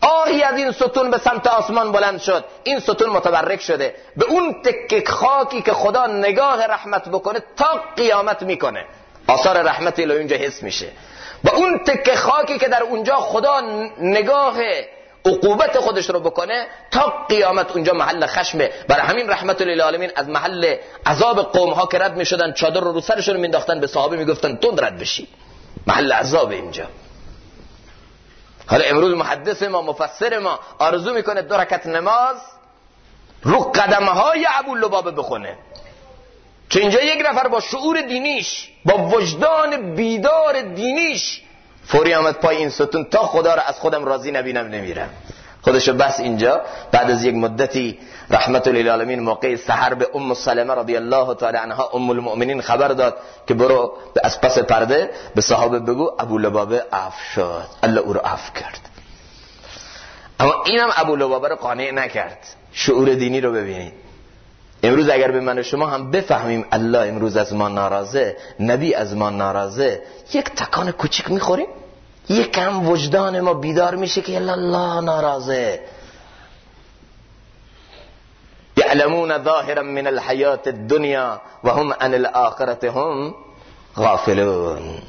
آهی از این ستون به سمت آسمان بلند شد. این ستون متبرک شده. به اون تک خاکی که خدا نگاه رحمت بکنه تا قیامت می‌کنه. آثار رحمت الهی اونجا حس میشه. با اون تک خاکی که در اونجا خدا نگاه عقوبت خودش رو بکنه تا قیامت اونجا محل خشمه. برای همین رحمت للعالمین از محل عذاب قوم ها که رد می‌شدن چادر رو رو سرشون مینداختن به صحابه می‌گفتن تند رد بشی. محل عذاب اینجا. حالا امروز محدث ما مفسر ما آرزو می‌کنه دو رکت نماز رو قدمه های ابو لبابه بخونه. چون اینجا یک نفر با شعور دینیش با وجدان بیدار دینیش فوری آمد پای این ستون تا خدا را از خودم راضی نبینم نمیرم. خودشو بس اینجا. بعد از یک مدتی رحمت للعالمین موقع سحر به ام سلمه رضی الله تعالی عنها ام المؤمنین خبر داد که برو از پس پرده به صحابه بگو ابو لبابه عف شد. الله او رو عف کرد. اما اینم ابو لبابه رو قانع نکرد. شعور دینی رو ببینید. امروز اگر به من و شما هم بفهمیم الله امروز از ما ناراضه نبی از ما ناراضه یک تکان کوچیک می‌خوریم؟ یکم وجدان ما بیدار میشه که الله ناراضه. یعلمون ظاهرا من الحیات الدنیا و هم عن الاخرت هم غافلون.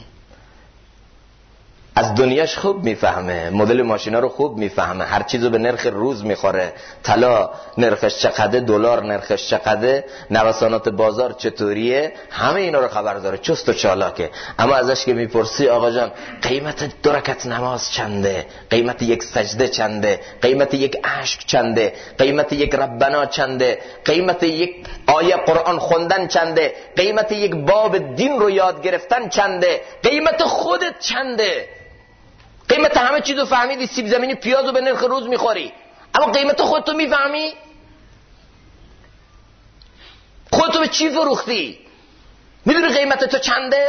از دنیاش خوب می‌فهمه مدل ماشینا رو خوب می‌فهمه. هر چیزو به نرخ روز می‌خوره. طلا نرخش چقدر دلار نرخش چقدر نوسانات بازار چطوریه؟ همه اینا رو خبر داره چست و چالاکه. اما ازش که می‌پرسی آقا جان قیمت دو رکعت نماز چنده؟ قیمت یک سجده چنده؟ قیمت یک عشق چنده؟ قیمت یک ربنا چنده؟ قیمت یک آیه قرآن خوندن چنده؟ قیمت یک باب دین رو یاد گرفتن چنده؟ قیمت خودت چنده؟ قیمت همه چیزو فهمیدی سیب زمینی پیازو به نرخ روز می‌خوری. اما قیمت خودتو می‌فهمی؟ خودتو به چی فروختی؟ می‌دونی قیمت تو چنده؟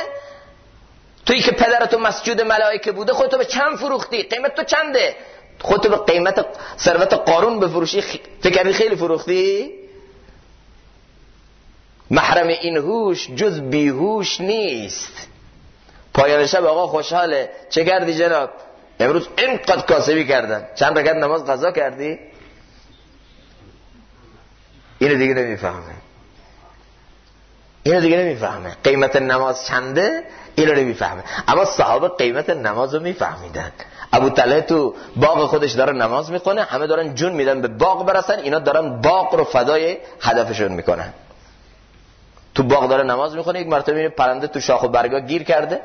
تویی که پدرتو مسجود ملائکه بوده خودتو به چند فروختی؟ قیمت تو چنده؟ خودتو به قیمت ثروت قارون بفروشی فکر خیلی فروختی؟ محرم این هوش جز بیهوش نیست. پایان شب آقا خوشحاله. چه کردی جناب؟ امروز اینقدر کاسبی کردن. چند رکعت نماز قضا کردی؟ اینو دیگه نمی‌فهمه. اینو دیگه نمی‌فهمه. قیمت نماز چنده؟ اینو نمی‌فهمه. اما صحابه قیمت نماز رو میفهمیدن. ابو طلحه تو باغ خودش داره نماز می‌کنه همه دارن جون میدن به باغ برسن اینا دارن باغ رو فدای هدفشون می‌کنن. تو باغ داره نماز می‌کنه یک مرتبه پرنده تو شاخ و برگا گیر کرده.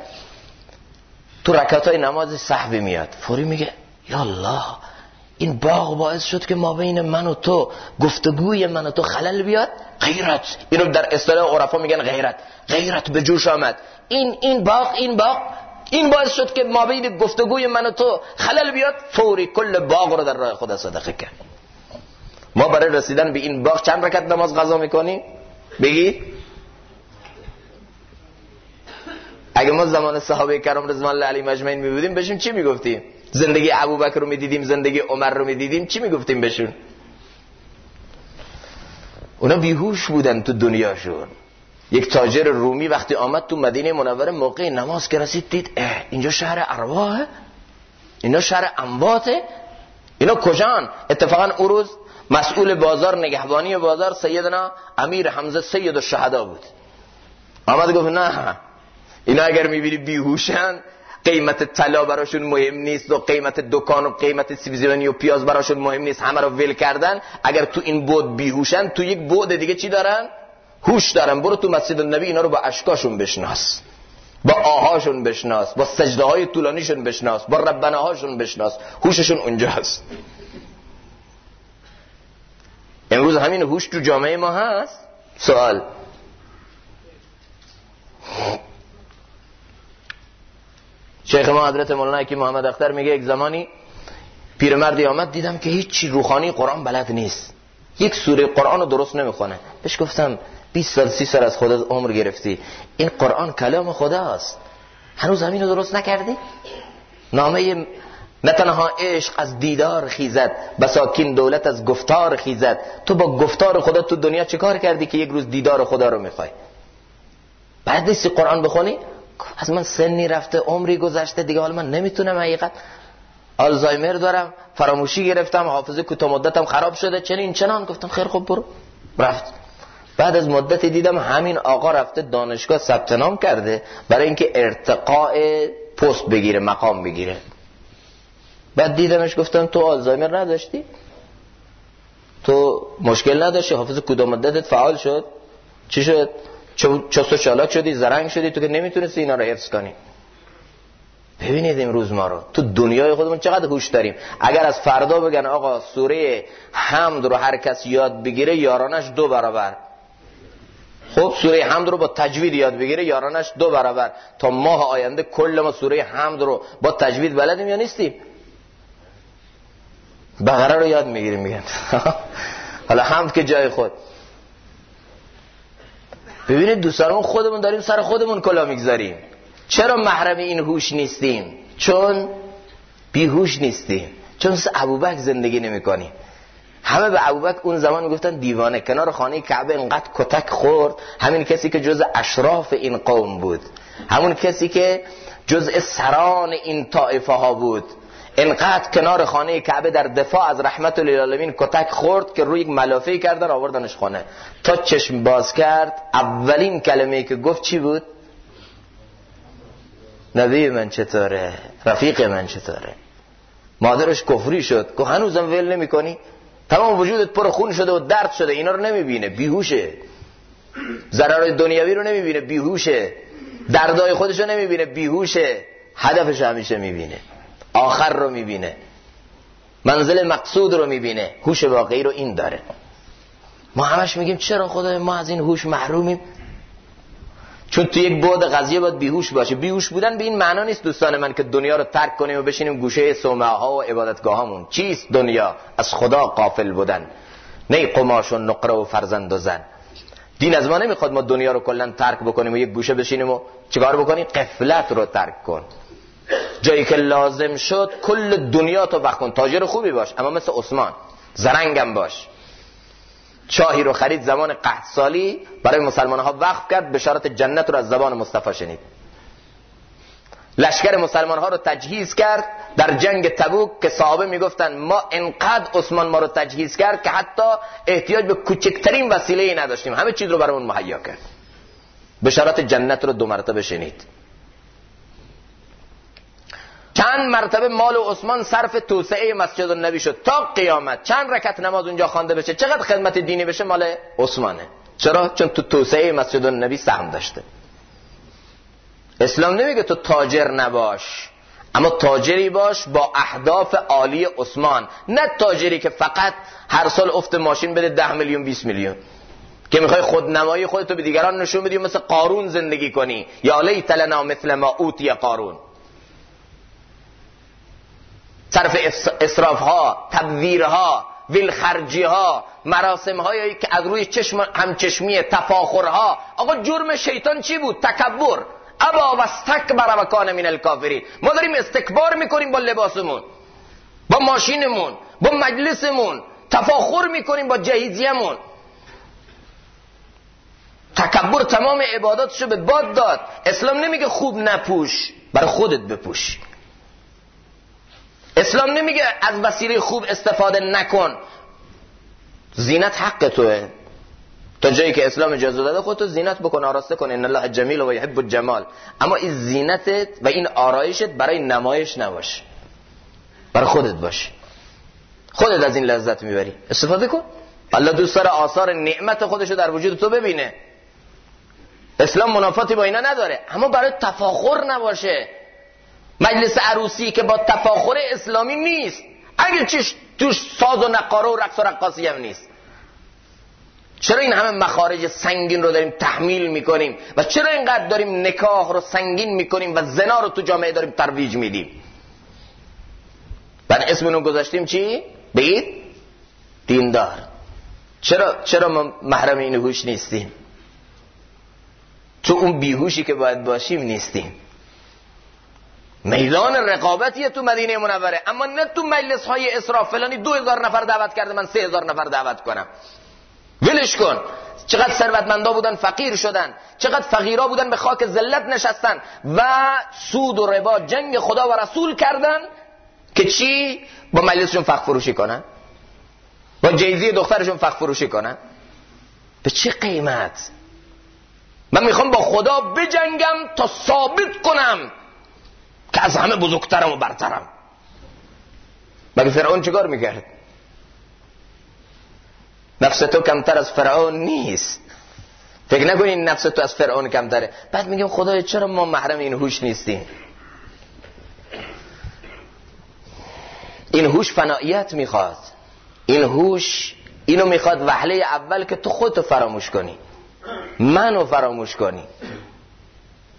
تو رکعت های نماز صحبی میاد. فوری میگه یا الله این باغ باعث شد که ما بین من و تو گفتگوی من و تو خلل بیاد؟ غیرت. اینو در اصطلاح عرفا میگن غیرت. غیرت به جوش آمد. این این باغ این باغ این باعث شد که ما بین گفتگوی من و تو خلل بیاد؟ فوری کل باغ رو در راه خدا صدقه کرد. ما برای رسیدن به این باغ چند رکعت نماز قضا می‌کنیم بگی؟ اگه ما زمان صحابه کرام رضوان الله علیهم اجمعین می بودیم بهشون چی می‌گفتیم؟ زندگی ابوبکر رو می‌دیدیم زندگی عمر رو می‌دیدیم چی می‌گفتیم بهشون؟ اونا بیهوش بودن تو دنیاشون. یک تاجر رومی وقتی آمد تو مدینه منوره موقع نماز که رسید دید اه اینجا شهر ارواحه. اینا شهر امواته. اینا کجان؟ اتفاقا او روز مسئول بازار نگهبانی بازار سیدنا امیر حمزه سید الشهدا بود. آمد گفت نه اینا اگر می‌بینی بیهوشن قیمت طلا براشون مهم نیست و قیمت دکان و قیمت سیبزیونی و پیاز براشون مهم نیست همه رو ول کردن. اگر تو این بود بیهوشن تو یک بود دیگه چی دارن؟ هوش دارن. برو تو مسجد النبی اینا رو با اشکاشون بشناس. با آهاشون بشناس. با سجده های طولانیشون بشناس. با ربنه هاشون بشناس. هوششون اونجا هست. امروز همین هوش تو جامعه ما هست؟ سوال. شیخ ما حضرت مولانا که محمد اختر میگه یک زمانی پیرمردی آمد دیدم که هیچی روخانی قرآن بلد نیست. یک سوره قرآن رو درست نمی‌خونه. بهش گفتم 20 سال 30 سال از خودت عمر گرفتی. این قرآن کلام خداست. هنوز همین رو درست نکردی؟ نامه نه عشق از دیدار خیزد بساکین دولت از گفتار خیزد. تو با گفتار خدا تو دنیا چه کار کردی که یک روز دیدار خدا رو می‌خوای؟ بعد نیستی قرآن بخونی؟ از من سنی رفته عمری گذشته. دیگه حالا من نمی‌تونم حقیقت. آلزایمر دارم فراموشی گرفتم حافظه کوتاه مدتم خراب شده. چنین چنان. گفتم خیر خوب برو. رفت. بعد از مدتی دیدم همین آقا رفته دانشگاه ثبت نام کرده برای اینکه ارتقاء پست بگیره مقام بگیره. بعد دیدمش گفتم تو آلزایمر نداشتی؟ تو مشکل نداشتی؟ حافظه کدام مدتت فعال شد؟ چی شد؟ چست و چالاک شدی زرنگ شدی تو که نمی‌تونستی اینا رو حفظ کنی. ببینید امروز ما رو. تو دنیای خودمون چقدر هوش داریم. اگر از فردا بگن آقا سوره حمد رو هر کس یاد بگیره یارانش دو برابر. خب سوره حمد رو با تجوید یاد بگیره یارانش دو برابر. تا ماه آینده کل ما سوره حمد رو با تجوید بلدیم یا نیستیم؟ بقره رو یاد می‌گیریم میگن. حالا حمد که جای خود. ببینید دوستان خودمون داریم سر خودمون کلا می‌گذاریم. چرا محرم این هوش نیستیم؟ چون بیهوش نیستیم. چون ابوبکر زندگی نمی‌کنیم. همه به ابوبکر اون زمان می‌گفتن دیوانه. کنار خانه کعبه انقدر کتک خورد. همین کسی که جز اشراف این قوم بود. همون کسی که جزء سران این طائفه ها بود. انقدر کنار خانه کعبه در دفاع از رحمت للعالمین کتک خورد که روی یک ملافه کردن آوردنش خانه. تا چشم باز کرد اولین کلمه که گفت چی بود؟ نبی من چطوره؟ رفیق من چطوره؟ مادرش کفری شد. که هنوزم ول نمی کنی تمام وجودت پر خون شده و درد شده. اینا رو نمی‌بینه. بیهوشه. ضرر دنیوی رو نمی‌بینه. بیهوشه. دردای خودش رو نمی‌بینه. بیهوشه. هدفش همیشه می‌بینه. آخر رو می‌بینه. منزل مقصود رو می‌بینه. هوش واقعی رو این داره. ما همش میگیم چرا خدای ما از این هوش محرومیم؟ چون تو یک بعد قضیه باید بیهوش باشه. بیهوش بودن به این معنا نیست دوستان من که دنیا رو ترک کنیم و بشینیم گوشه سومه ها و عبادتگاه هامون چیست دنیا؟ از خدا قافل بودن. نه قماش و نقره و فرزند و زن. دین از ما نمی‌خواد ما دنیا رو کلا ترک بکنیم و یک گوشه بشینیم و چیکار بکنیم؟ قفلت رو ترک کن. جایی که لازم شد کل دنیا تو بخون تاجر خوبی باش اما مثل عثمان زرنگم باش. چاهی رو خرید زمان قحط سالی برای مسلمان ها وقف کرد بشارت جنت رو از زبان مصطفی شنید. لشکر مسلمان ها رو تجهیز کرد در جنگ تبوک که صحابه می‌گفتن ما انقدر عثمان ما رو تجهیز کرد که حتی احتیاج به کوچکترین وسیله ای نداشتیم. همه چیز رو برای اون مهیا کرد. بشارت جنت رو دو مرتبه شنید. چند مرتبه مال عثمان صرف توسعه مسجد النبی شد تا قیامت. چند رکت نماز اونجا خوانده بشه؟ چقدر خدمت دینی بشه؟ مال عثمانه. چرا؟ چون تو توسعه مسجد النبی سهم داشته. اسلام نمیگه تو تاجر نباش. اما تاجری باش با اهداف عالی عثمان. نه تاجری که فقط هر سال افت ماشین بده ده میلیون 20 میلیون. که می‌خوای خودنمایی خودتو به دیگران نشون بدی مثل قارون زندگی کنی. یا لیت لنا مثل ما اوتی قارون. صرف اصراف ها تبذیر ها ویلخرجی ها مراسم هایی که از روی چشم همچشمی تفاخر ها آقا جرم شیطان چی بود؟ تکبر. ابا و استکبر و کان من الکافرین. ما داریم استکبار می‌کنیم با لباسمون با ماشینمون با مجلسمون. تفاخر می‌کنیم با جهیزیمون تکبر تمام عباداتشو به باد داد. اسلام نمیگه خوب نپوش برای خودت بپوش. اسلام نمیگه از وسیله خوب استفاده نکن. زینت حق توه. تا جایی که اسلام اجازه داده خودتو زینت بکن آراسته کن. ان الله جمیل و یحب الجمال. اما این زینتت و این آرایشت برای نمایش نباش. برای خودت باش. خودت از این لذت می‌بری. استفاده کن. الله دوست داره آثار نعمت خودشو در وجود تو ببینه. اسلام منافاتی با اینا نداره. اما برای تفاخر نباشه. مجلس عروسی که با تفاخر اسلامی نیست. اگر چش توش ساز و نقاره و رقص و رقاصی هم نیست. چرا این همه مخارج سنگین رو داریم تحمیل می‌کنیم؟ و چرا اینقدر داریم نکاح رو سنگین می‌کنیم و زنا رو تو جامعه داریم ترویج میدیم؟ بعد اسم رو گذاشتیم چی؟ بگید دیندار. چرا, چرا ما محرم این هوش نیستیم؟ تو اون بیهوشی که باید باشیم نیستیم. میدان رقابتیه تو مدینه منوره. اما نه تو مجلس های اسراف فلانی دو هزار نفر دعوت کرده من سه هزار نفر دعوت کنم. ولش کن. چقدر ثروتمندا بودن فقیر شدن. چقدر فقیرا بودن به خاک ذلت نشستن. و سود و ربا جنگ خدا و رسول کردن که چی؟ با مجلسشون فخ فروشی کنن. با جیزی دخترشون فخ فروشی کنن. به چه قیمت؟ من می‌خوام با خدا بجنگم تا ثابت کنم. که از همه بزرگترم و برترم. مگه فرعون چیکار می‌کرد؟ نفس تو کمتر از فرعون نیست. فکر نکنین نفس تو از فرعون کمتره. بعد میگم خدای چرا ما محرم این هوش نیستیم؟ این هوش فناییت می‌خواد. این هوش اینو می‌خواد وحله اول که تو خودتو فراموش کنی. منو فراموش کنی.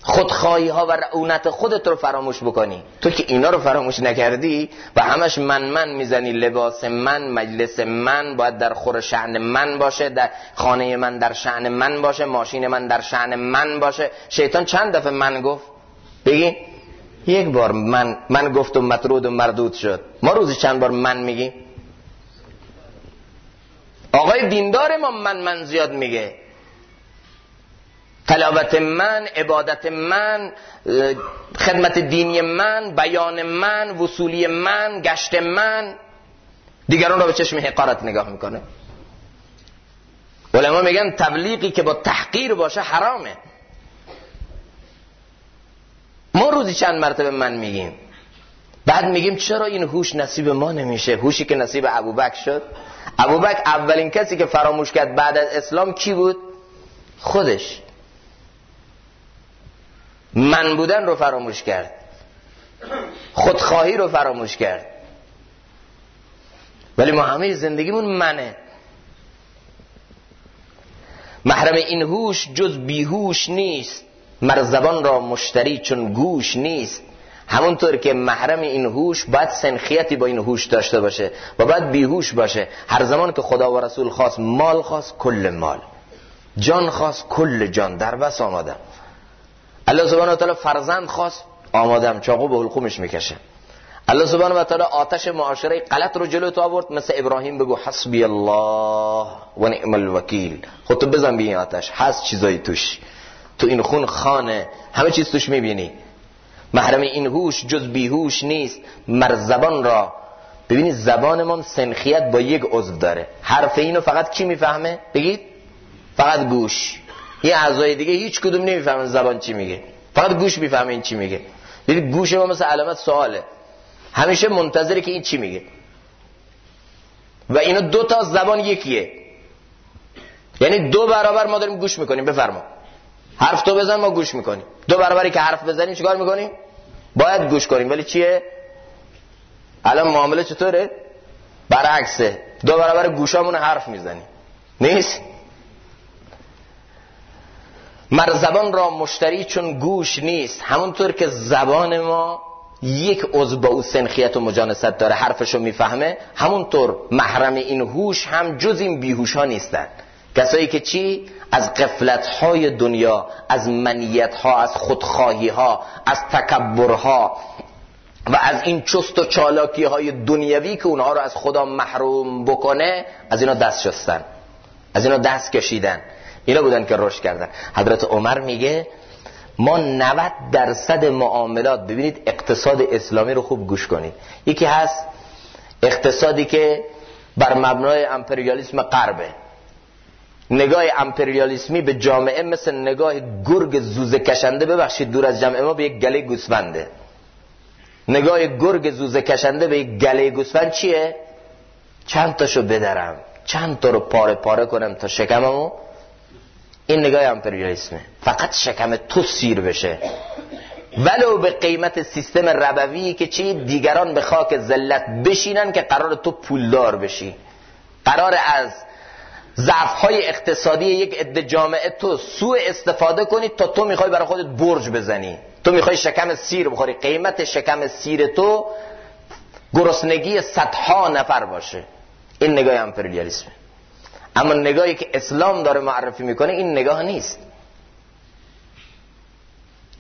خودخواهی ها و رعونت خودت رو فراموش بکنی. تو که اینا رو فراموش نکردی و همش من من می‌زنی لباس من مجلس من باید در خور شعن من باشه در خانه من در شعن من باشه ماشین من در شعن من باشه. شیطان چند دفعه من گفت؟ بگی. یک بار من من گفت و مطرود و مردود شد. ما روزی چند بار من میگیم آقای دیندار ما من من زیاد میگه. تلاوت من عبادت من خدمت دینی من بیان من وصولی من گشت من. دیگران را به چشم حقارت نگاه می‌کنه. علما میگن تبلیغی که با تحقیر باشه حرامه. ما روزی چند مرتبه من میگیم. بعد میگیم چرا این هوش نصیب ما نمیشه؟ هوشی که نصیب ابوبکر شد. ابوبکر اولین کسی که فراموش کرد بعد از اسلام کی بود؟ خودش. من بودن رو فراموش کرد. خودخواهی رو فراموش کرد. ولی ما همه زندگیمون منه. محرم این هوش جز بیهوش نیست. مر زبان را مشتری چون گوش نیست. همونطور که محرم این هوش باید سنخیتی با این هوش داشته باشه و باید بیهوش باشه. هر زمان که خدا و رسول خواست مال خواست کل مال. جان خواست کل جان. در بس آمادم. الله سبحانه و تعالی فرزند خواست. آمادم. چاقو به حلقومش می‌کشه. الله سبحانه و تعالی آتش معاشره غلط رو جلو تو آورد. مثل ابراهیم بگو حسبی الله و نعم الوکیل. خود تو بزن به این آتش. هست چیزایی توش. تو این خون خانه همه چیز توش می‌بینی. محرم این هوش جز بیهوش نیست. مر زبان را. ببینید زبان ما سنخیت با یک عضو داره. حرف اینو فقط کی می‌فهمه؟ بگید. فقط گوش. یه اعضای دیگه هیچ کدوم نمی‌فهمن زبان چی میگه. فقط گوش می‌فهمه این چی میگه. ببین گوش ما مثل علامت سواله. همیشه منتظره که این چی میگه. و اینا دو تا زبان یکیه. یعنی دو برابر ما داریم گوش می‌کنیم. بفرما. حرف تو بزن ما گوش می‌کنیم. دو برابری که حرف بزنیم چیکار می‌کنیم؟ باید گوش کنیم. ولی چیه؟ الان معامله چطوره؟ برعکسه. دو برابر گوشامون حرف می‌زنیم. نیست؟ مر زبان را مشتری چون گوش نیست. همونطور که زبان ما یک عضو با او سنخیت و مجانست داره حرفشو می‌فهمه همونطور محرم این هوش هم جز این بیهوش ها نیستن. کسایی که چی؟ از قفلت های دنیا از منیت ها از خودخواهی ها از تکبر ها و از این چست و چالاکی های دنیوی که اونها رو از خدا محروم بکنه از اینا دست شستن از اینا دست کشیدن. اینا بودن که رشد کردن. حضرت عمر میگه ما 90 درصد معاملات ببینید اقتصاد اسلامی رو خوب گوش کنید. یکی هست اقتصادی که بر مبنای امپریالیسم غربه. نگاه امپریالیسمی به جامعه مثل نگاه گرگ زوزه کشنده ببخشید دور از جمعه ما به یک گله گوسفنده. نگاه گرگ زوزه کشنده به یک گله گوسفند چیه؟ چند تاشو بدرم چند تا رو پاره پاره کنم تا شکممو؟ این نگاه امپریالیسمه فقط شکم تو سیر بشه. ولو به قیمت سیستم ربوی که چی؟ دیگران به خاک ذلت بشینن که قرار تو پولدار بشی. قرار از ضعف های اقتصادی یک عده جامعه تو سوء استفاده کنی تا تو می‌خوای برای خودت برج بزنی. تو می‌خوای شکم سیر بخوری. قیمت شکم سیر تو گرسنگی صدها نفر باشه. این نگاه امپریالیسمه اما نگاهی که اسلام داره معرفی می‌کنه این نگاه نیست.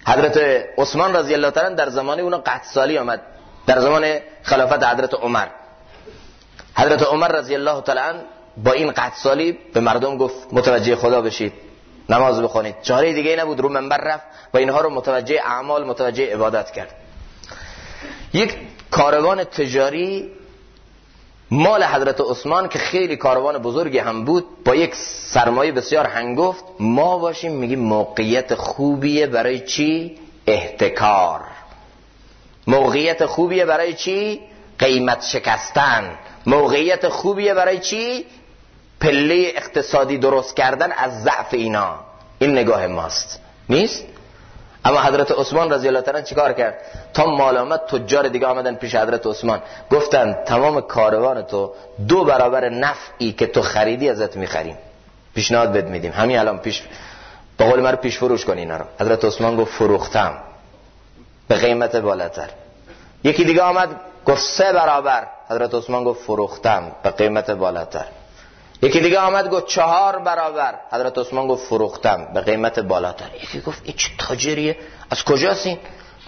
حضرت عثمان رضی الله تعالی در زمان اون قحط سالی آمد. در زمان خلافت حضرت عمر. حضرت عمر رضی الله تعالی با این قحط سالی به مردم گفت متوجه خدا بشید. نماز بخونید چاره دیگه نبود رو منبر رفت و اینها رو متوجه اعمال متوجه عبادت کرد. یک کاروان تجاری مال حضرت عثمان که خیلی کاروان بزرگی هم بود با یک سرمایه بسیار هنگفت ما باشیم میگیم موقعیت خوبیه برای چی؟ احتکار موقعیت خوبیه برای چی؟ قیمت شکستن موقعیت خوبیه برای چی؟ پله اقتصادی درست کردن از ضعف اینا این نگاه ماست نیست؟ اما حضرت عثمان رضی الله تعالی چیکار کرد تا مال آمد تجار دیگه آمدن پیش حضرت عثمان گفتن تمام کاروان تو دو برابر نفعی که تو خریدی ازت می‌خریم پیشنهاد بد میدیم همین الان پیش به قول من پیش فروش کنی اینا رو حضرت عثمان گفت فروختم به قیمت بالاتر یکی دیگه آمد گفت سه برابر حضرت عثمان گفت فروختم به قیمت بالاتر یکی دیگه آمد گفت چهار برابر. حضرت عثمان گفت فروختم. به قیمت بالاتر. یکی گفت این چه تاجریه؟ از کجاست این؟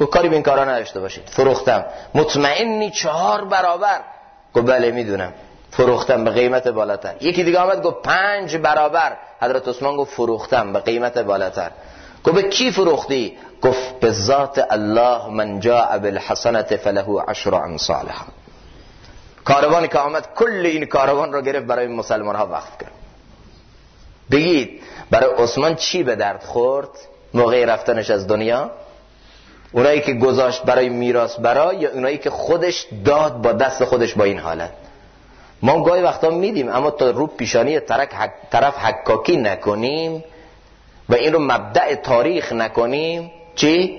گفت کاری به این کارا نداشته باشید. فروختم. مطمئنی چهار برابر. گفت بله می‌دونم. فروختم به قیمت بالاتر. یکی دیگه آمد گفت پنج برابر. حضرت عثمان گفت فروختم به قیمت بالاتر. گفت به کی فروختی؟ گفت به ذات الله من جاء بالحسنه فله عشر امثالها. کاروانی که آمد کل این کاروان رو گرفت برای مسلمان ها وقف کرد. بگید برای عثمان چی به درد خورد؟ موقع رفتنش از دنیا؟ اونایی که گذاشت برای میراث برای یا اونایی که خودش داد با دست خودش با این حالت؟ ما گاهی وقتا میدیم اما تا رو پیشانی طرف حکاکی نکنیم و این رو مبدع تاریخ نکنیم چی؟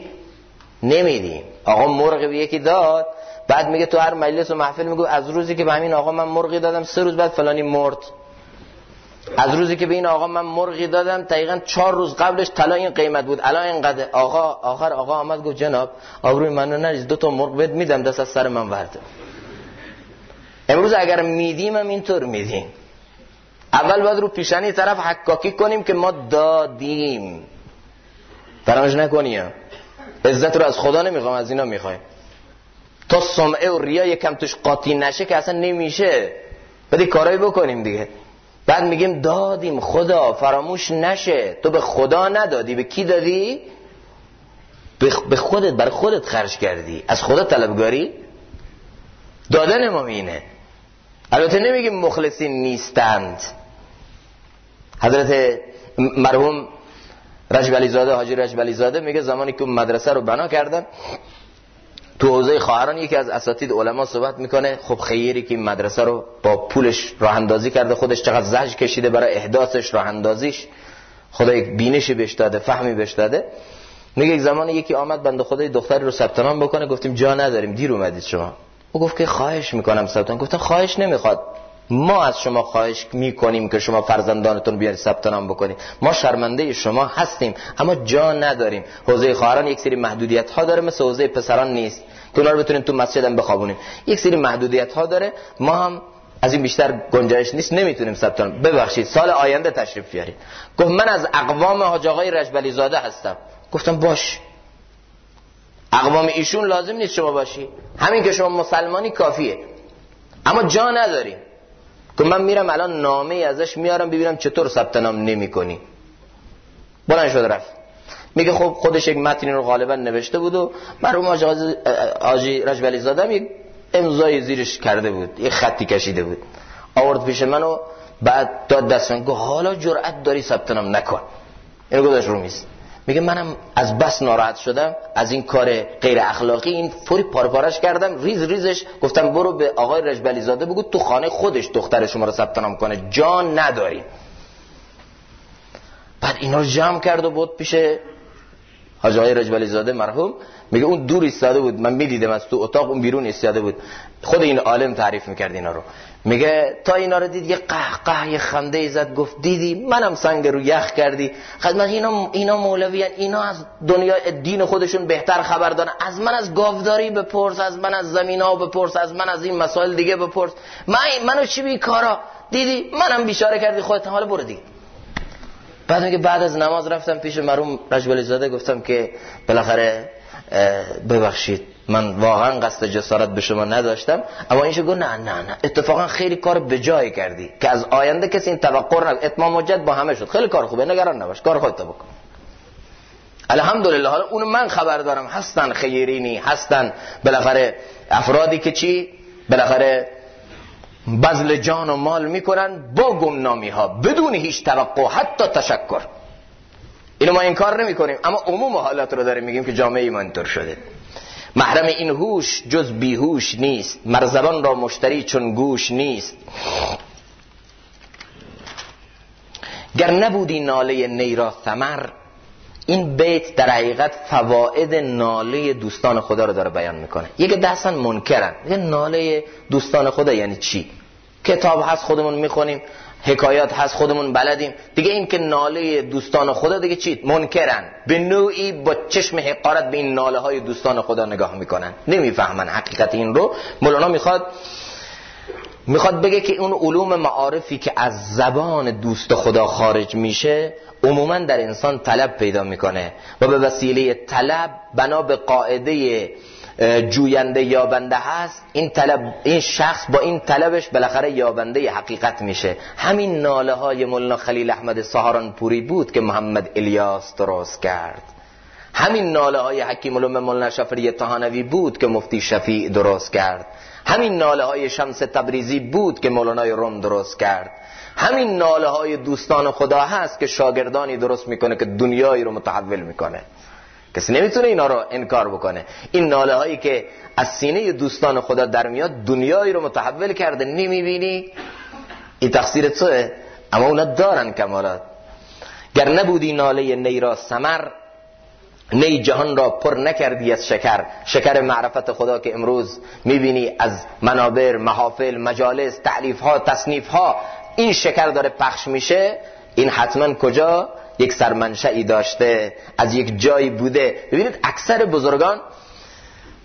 نمیدیم. آقا مرغ به یکی داد بعد میگه تو هر مجلس و محفل میگو از روزی که به همین آقا من مرغی دادم سه روز بعد فلانی مرد. از روزی که به این آقا من مرغی دادم دقیقا چهار روز قبلش طلا این قیمت بود. الان اینقدر. آقا آخر آقا آمد گفت جناب آبروی منو نریز دو تا مرغ بد میدم دست از سر من ورده امروز اگر میدیم هم اینطور میدیم. اول باید رو پیشنی طرف حکاکی کنیم که ما دادیم. فراموش نکنیم عزت رو از خدا نمی‌خوام از اینا می‌خوایم. تا سمعه و ریا یکم توش قاطی نشه که اصلا نمیشه. بدی کارایی بکنیم دیگه. بعد میگیم دادیم خدا فراموش نشه. تو به خدا ندادی به کی دادی؟ به خودت برای خودت خرج کردی. از خدا طلبگاری دادن ما اینه. البته نمیگیم مخلصین نیستند. حضرت مرحوم رجب زاده حاجی رجب زاده میگه زمانی که مدرسه رو بنا کردن تو حوزه خواهران یکی از اساتید علما صحبت می‌کنه خب خیری که این مدرسه رو با پولش راه اندازی کرده خودش چقدر زج کشیده برای احداثش راه اندازیش خدا یک بینشی بهش داده فهمی بهش داده. میگه یک زمان یکی آمد بنده خدای دختری رو ثبت بکنه گفتیم جا نداریم دیر اومدید شما. او گفت که خواهش می‌کنم ثبت گفتم خواهش نمی‌خواد. ما از شما خواهش می‌کنیم که شما فرزندانتون بیارید ثبت نام بکنید. ما شرمنده شما هستیم اما جا نداریم. حوزه خواهران یک سری محدودیت ها داره مثل حوزه پسران نیست. که اونا رو تو مسجد هم بخوابونیم. یک سری محدودیت ها داره. ما هم از این بیشتر گنجایش نیست نمی‌تونیم ثبت نام. ببخشید سال آینده تشریف بیارید. گفت من از اقوام حاج آقای رجبلی زاده هستم. گفتم باش. اقوام ایشون لازم نیست شما باشی. همین که شما مسلمانی کافیه. اما جا نداریم. که من میرم الان نامه ازش میارم ببینم چطور ثبت نام نمی‌کنی بلند شد رفت. میگه خب خودش یک متنی رو غالبا نوشته بود و مرحوم آجی رجبلی زاده یک امضای زیرش کرده بود یه خطی کشیده بود. آورد پیش منو بعد داد دست من گفت حالا جرأت داری ثبت نام نکن. اینو گذاشت رو میز. میگه منم از بس ناراحت شدم از این کار غیر اخلاقی این فوری پارپارش کردم ریز ریزش گفتم برو به آقای رجبلی زاده بگو تو خانه خودش دختر شما رو ثبت نام کنه جان نداریم بعد اینا رو جمع کرد و بود پیش حاج آقای رجبلی زاده مرحوم میگه اون دور ایستاده بود من می‌دیدم از تو اتاق اون بیرون ایستاده بود. خود این عالم تعریف می‌کرد اینا رو. میگه تا اینا رو دید یه قه یه خنده زد گفت دیدی منم سنگ رو یخ کردی. خدمت اینا اینا مولوی اینا از دنیا دین خودشون بهتر خبر دارن. از من از گاوداری بپرس از من از زمینا بپرس از من از این مسائل دیگه بپرس. من منو چی بیکارا؟ دیدی منم بیچاره کردی خودت حالا برو دیگه. بعد میگه بعد از نماز رفتم پیش مرحوم رجب زاده گفتم که بالاخره ببخشید. من واقعا قصد جسارت به شما نداشتم اما اینش گفت نه نه نه. اتفاقا خیلی کار به جای کردی که از آینده کسی این توقع نکنه اتمام مجد با همه شد. خیلی کار خوبه. نگران نباش. کار خودت بکن. الحمدلله. حالا اون من خبر دارم. هستن خیرینی هستن. بالاخره افرادی که چی؟ بالاخره بذل جان و مال می‌کنن. با گمنامی ها بدون هیچ توقع حتی تشکر. اینو ما این کار نمی کنیم اما عموم حالات رو داریم میگیم که جامعه ایمان شده. محرم این هوش جز بیهوش نیست. مرزبان را مشتری چون گوش نیست. گر نبودی ناله نیرا ثمر این بیت در حقیقت فواید ناله دوستان خدا رو داره بیان می‌کنه. یک دستن منکرن. یه ناله دوستان خدا یعنی چی؟ کتاب هست خودمون می‌خونیم. حکایات هست خودمون بلدیم. دیگه این که ناله دوستان خدا دیگه چی؟ منکرن. به نوعی با چشم حقارت به این ناله های دوستان خدا نگاه می‌کنن. نمی‌فهمن حقیقت این رو. مولانا می‌خواد می‌خواد بگه که اون علوم معارفی که از زبان دوست خدا خارج میشه عموما در انسان طلب پیدا می‌کنه. و به وسیله طلب بنا به قاعده جوینده یابنده هست. این طلب این شخص با این طلبش بالاخره یابنده حقیقت میشه. همین ناله های مولانا خلیل احمد سهارانپوری بود که محمد الیاس درست کرد. همین ناله های حکیم علوم مولانا شفری تهانوی بود که مفتی شفیع درست کرد. همین ناله های شمس تبریزی بود که مولانای روم درست کرد. همین ناله های دوستان خدا هست که شاگردانی درست می‌کنه که دنیایی رو متحول می‌کنه. کسی نمی‌تونه اینا رو انکار بکنه. این ناله هایی که از سینه دوستان خدا در میاد دنیایی رو متحول کرده نمی‌بینی؟ این تقصیر توه؟ اما اونا دارن کمالات. گر نبودی ناله نیرا سمر نی جهان را پر نکردی از شکر. شکر معرفت خدا که امروز می‌بینی از منابر محافل مجالس تعلیف ها تصنیف ها این شکر داره پخش میشه. این حتما کجا؟ یک سرمنشئی داشته از یک جایی بوده. ببینید اکثر بزرگان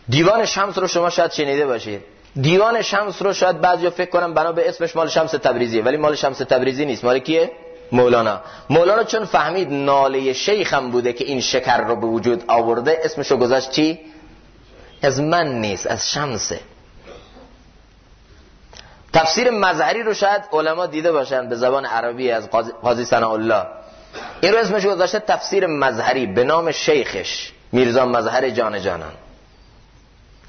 دیوان شمس رو شما شاید شنیده باشید. دیوان شمس رو شاید بعضی فکر کنم بنا به اسمش مال شمس تبریزیه ولی مال شمس تبریزی نیست. مال کیه؟ مولانا. مولانا چون فهمید ناله شیخم بوده که این شکر رو به وجود آورده اسمش رو گذاشت چی؟ از من نیست از شمسه. تفسیر مظهری رو شاید علما دیده باشن به زبان عربی از قاضی سنا الله این رو اسمش گذاشته تفسیر مظهری به نام شیخش میرزا مظهر جان جانان.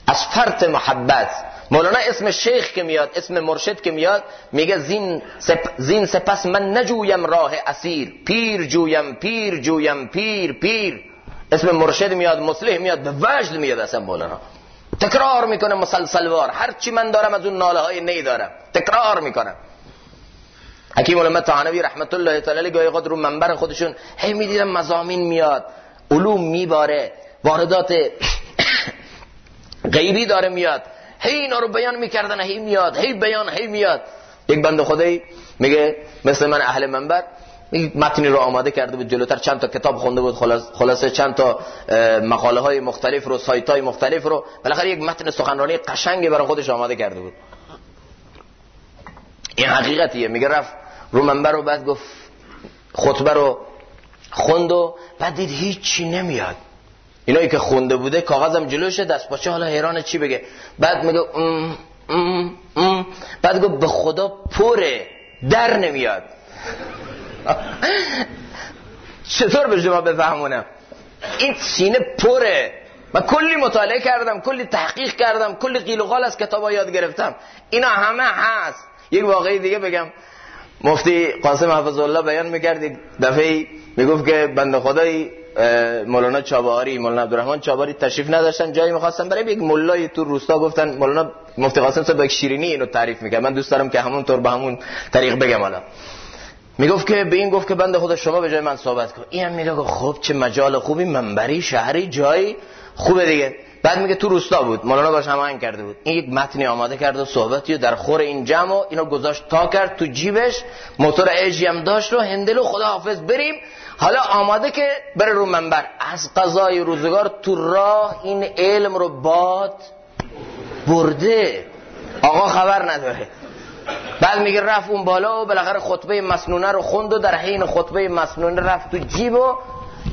از فرط محبت مولانا اسم شیخ که میاد اسم مرشد که میاد میگه زین, سپ زین سپس من نجویم راه اسیر پیر جویم پیر جویم پیر پیر. اسم مرشد میاد مصلح میاد به وجد میاد اصلا مولانا. تکرار می‌کنه مسلسلوار هر چی من دارم از اون ناله های نی دارم. تکرار می‌کنم. حکیم علمه تعنوی رحمت الله تعالی گاهی قد رو منبر خودشون هی می‌دیدم مزامین میاد علوم میباره واردات غیبی داره میاد هی اینا رو بیان می‌کردن هی میاد هی بیان هی میاد. یک بند خدایی میگه مثل من اهل منبر متنی رو آماده کرده بود جلوتر چند تا کتاب خونده بود خلاصه چند تا مقاله های مختلف رو سایت های مختلف رو بالاخره یک متن سخنرانی قشنگی برای خودش آماده کرده بود. این حقیقتیه میگه رفت رو منبر رو بعد گفت خطبه رو خوند و بعد دید هیچی نمیاد. اینایی که خونده بوده کاغذم جلوشه دست پاچه حالا حیران چی بگه؟ بعد میگه ام ام بعد گفت به خدا پره در نمیاد. چطور به شما بفهمونم؟ این سینه پره. من کلی مطالعه کردم کلی تحقیق کردم کلی قیل و قال از کتابا یاد گرفتم. اینا همه هست. یک واقعی دیگه بگم. مفتی قاسم حفظ الله بیان می‌کرد یک دفعه می‌گفت که بنده خدایی مولانا چاباری مولانا عبدالرحمن چاباری تشریف نداشتن جایی می‌خواستن برای یک ملای تو روستا گفتن مولانا مفتی قاسم صاحب یک شیرینی اینو تعریف می‌کرد. من دوست دارم که همون طور به همون طریق بگم حالا. می‌گفت که به این گفت که بنده خدا شما به جای من صحبت کن. این هم میگه خب چه مجال خوبی منبری شهری جایی خوبه دیگه. بعد میگه تو روستا بود مولانا باش هماهنگ کرده بود. این یک متنی آماده کرد و صحبتی در خور این جمع و اینو گذاشت تا کرد تو جیبش. موتور ایجی هم داشت و هندلو خدا حافظ بریم. حالا آماده که بره رو منبر. از قضای روزگار تو راه این علم رو باد برده. آقا خبر نداره. بعد میگه رفت اون بالا و بالاخره خطبه مسنونه رو خوند و در حین خطبه مسنونه رفت تو جیب و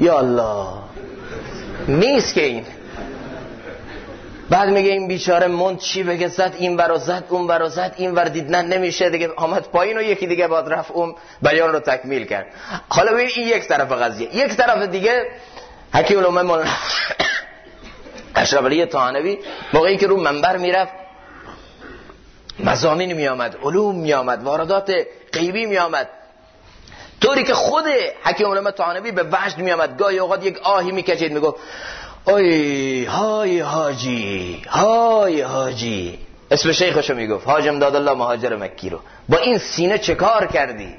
یا الله. نیست که این. بعد میگه این بیچاره مند چی بگه؟ زد این برا زد اون برا زد این ور دید نه نمیشه دیگه. آمد پایین و یکی دیگه بعد رفت اون بیان رو تکمیل کرد. حالا ببین این یک طرف قضیه. یک طرف دیگه حکیم الامه مولانا اشرف علی موقعی که رو منبر می‌رفت مزامین می آمد علوم می آمد واردات غیبی می آمد طوری که خود حکیم علمه طحانوی به وجد می آمد گاهی اوقات یک آهی می کشید می گفت اوی های حاجی های حاجی. اسم شیخشو می‌گفت حاجم داد الله مهاجر مکی رو. با این سینه چه کار کردی؟